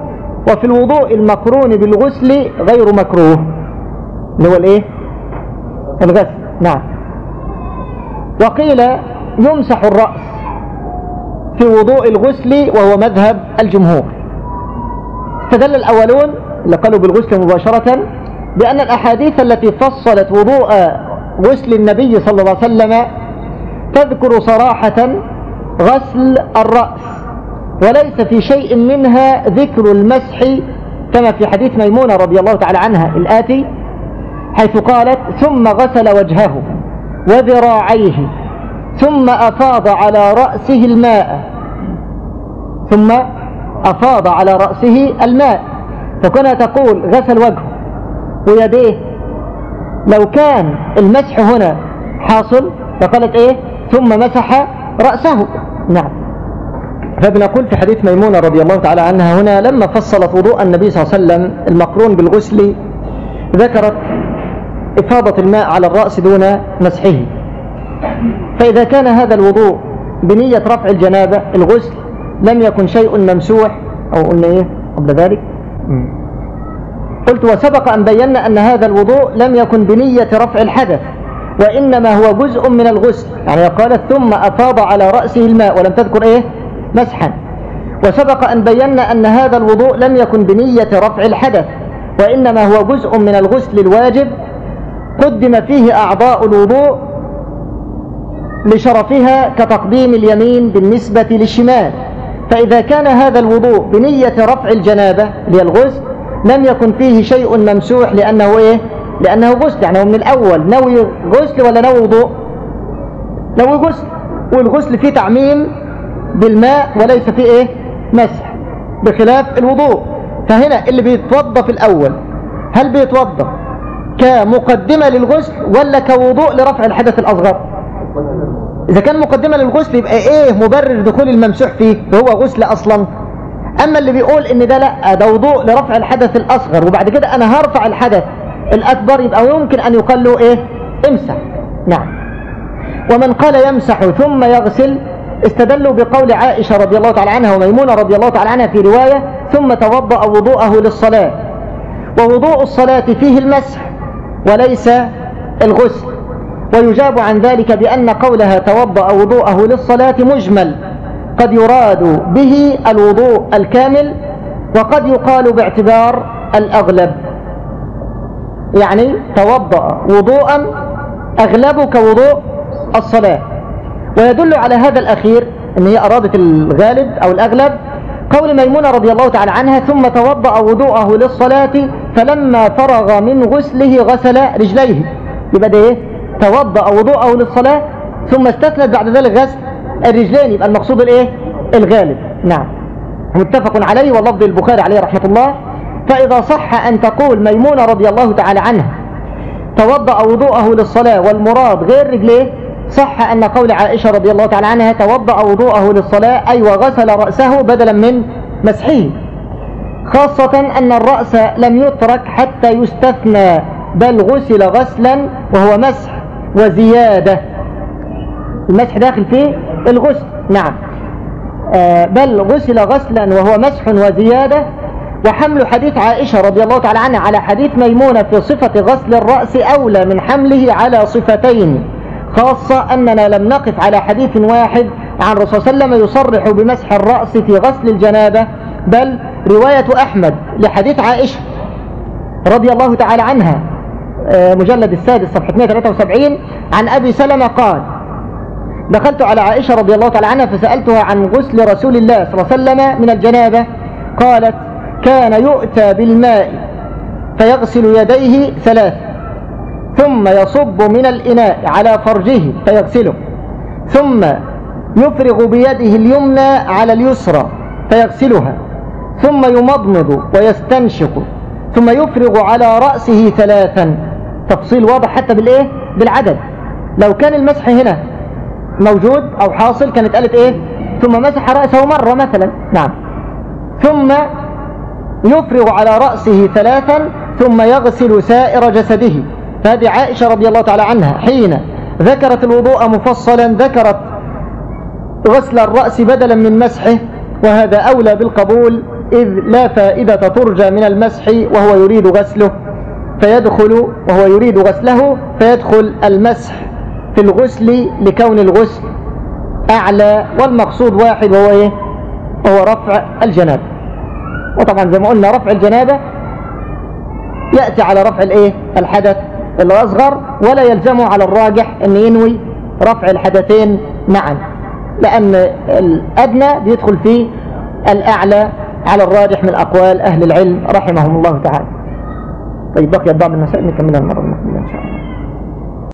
A: وفي الوضوء المقرون بالغسل غير مكروه. اللي هو الإيه؟ الغسل. نعم. وقيل يمسح الرأس في وضوء الغسل وهو مذهب الجمهور. استدل الأولون اللي قالوا بالغسل مباشرة بأن الأحاديث التي فصلت وضوء غسل النبي صلى الله عليه وسلم تذكر صراحة غسل الرأس وليس في شيء منها ذكر المسح كما في حديث ميمونة رضي الله تعالى عنها الآتي حيث قالت ثم غسل وجهه وذراعيه ثم أفاض على رأسه الماء ثم أفاض على رأسه الماء. فكنا تقول غسل وجهه ويديه. لو كان المسح هنا حاصل فقالت إيه؟ ثم مسح رأسه. نعم. فبنقول في حديث ميمونة رضي الله تعالى عنها هنا لما فصلت وضوء النبي صلى الله عليه وسلم المقرون بالغسل ذكرت إفاضة الماء على الرأس دون مسحه. فإذا كان هذا الوضوء بنية رفع الجنابة الغسل لم يكن شيء ممسوح أو قلنا إيه قبل ذلك. قلت وسبق أن بينا أن هذا الوضوء لم يكن بنية رفع الحدث وإنما هو جزء من الغسل. يعني قالت ثم أفاض على رأسه الماء ولم تذكر إيه؟ مسحا. وسبق أن بينا أن هذا الوضوء لم يكن بنية رفع الحدث وإنما هو جزء من الغسل الواجب. قدم فيه أعضاء الوضوء لشرفها كتقديم اليمين بالنسبة للشمال. فإذا كان هذا الوضوء بنية رفع الجنابة للغسل لم يكن فيه شيء ممسوح لأنه إيه؟ لأنه غسل يعني هو من الأول نوي غسل ولا نوي وضوء؟ نوي غسل. والغسل فيه تعميم بالماء وليس فيه إيه؟ مسح بخلاف الوضوء. فهنا اللي بيتوضى في الأول هل بيتوضى كمقدمة للغسل ولا كوضوء لرفع الحدث الأصغر؟ إذا كان مقدمة للغسل يبقى إيه مبرر دخول الممسوح فيه؟ وهو غسل أصلا. أما اللي بيقول إن ده لأ ده وضوء لرفع الحدث الأصغر وبعد كده أنا هرفع الحدث الأكبر يبقى يمكن أن يقال له إيه؟ امسح. نعم. ومن قال يمسح ثم يغسل استدلوا بقول عائشة رضي الله تعالى عنها وميمونة رضي الله تعالى عنها في رواية ثم توضأ وضوءه للصلاة. ووضوء الصلاة فيه المسح وليس الغسل. ويجاب عن ذلك بأن قولها توضأ وضوءه للصلاة مجمل. قد يراد به الوضوء الكامل وقد يقال باعتبار الأغلب. يعني توضأ وضوءا أغلبه كوضوء الصلاة. ويدل على هذا الأخير أن هي أرادت الغالب أو الأغلب. قول ميمونة رضي الله تعالى عنها ثم توضأ وضوءه للصلاة فلما فرغ من غسله غسل رجليه. يبقى ده إيه؟ توضأ وضوءه للصلاة ثم استثنت بعد ذلك غسل الرجلين يبقى المقصود الإيه؟ الغالب. نعم. متفق عليه واللفظ البخاري عليه رحمة الله. فإذا صح أن تقول ميمونة رضي الله تعالى عنها توضأ وضوءه للصلاة والمراد غير رجليه صح أن قول عائشة رضي الله تعالى عنها توضأ وضوءه للصلاة أي وغسل رأسه بدلا من مسحه. خاصة أن الرأس لم يترك حتى يستثنى بل غسل غسلا وهو مسح. وزيادة. المسح داخل فيه الغسل. نعم. آه بل غسل غسلا وهو مسح وزيادة. وحمل حديث عائشة رضي الله تعالى عنها على حديث ميمونة في صفة غسل الرأس أولى من حمله على صفتين. خاصة أننا لم نقف على حديث واحد عن رسول صلى الله عليه وسلم يصرح بمسح الرأس في غسل الجنابة بل رواية أحمد لحديث عائشة رضي الله تعالى عنها. مجلد السادس صفحة 173 عن أبي سلمة قال دخلت على عائشة رضي الله تعالى عنها فسألتها عن غسل رسول الله صلى الله عليه وسلم من الجنابة قالت كان يؤتى بالماء فيغسل يديه ثلاث ثم يصب من الإناء على فرجه فيغسله ثم يفرغ بيده اليمنى على اليسرى فيغسلها ثم يمضمض ويستنشق ثم يفرغ على رأسه ثلاثا تفصيل واضح حتى بالإيه؟ بالعدد. لو كان المسح هنا موجود أو حاصل كانت قالت إيه؟ ثم مسح رأسه مرة مثلا. نعم. ثم يفرغ على رأسه ثلاثا ثم يغسل سائر جسده. فهذه عائشة رضي الله تعالى عنها. حين ذكرت الوضوء مفصلا ذكرت غسل الرأس بدلا من مسحه وهذا أولى بالقبول إذ لا فائدة ترجى من المسح وهو يريد غسله. فيدخل وهو يريد غسله فيدخل المسح في الغسل لكون الغسل أعلى والمقصود واحد وهو إيه؟ وهو رفع الجنابة وطبعا زي ما قلنا رفع الجنابة يأتي على رفع الإيه؟ الحدث الأصغر ولا يلزمه على الراجح أن ينوي رفع الحدثين معا لأن الأدنى بيدخل فيه الأعلى على الراجح من أقوال أهل العلم رحمهم الله تعالى طيب بقي بعض المسائل نكملها المرة المقبلة إن شاء الله.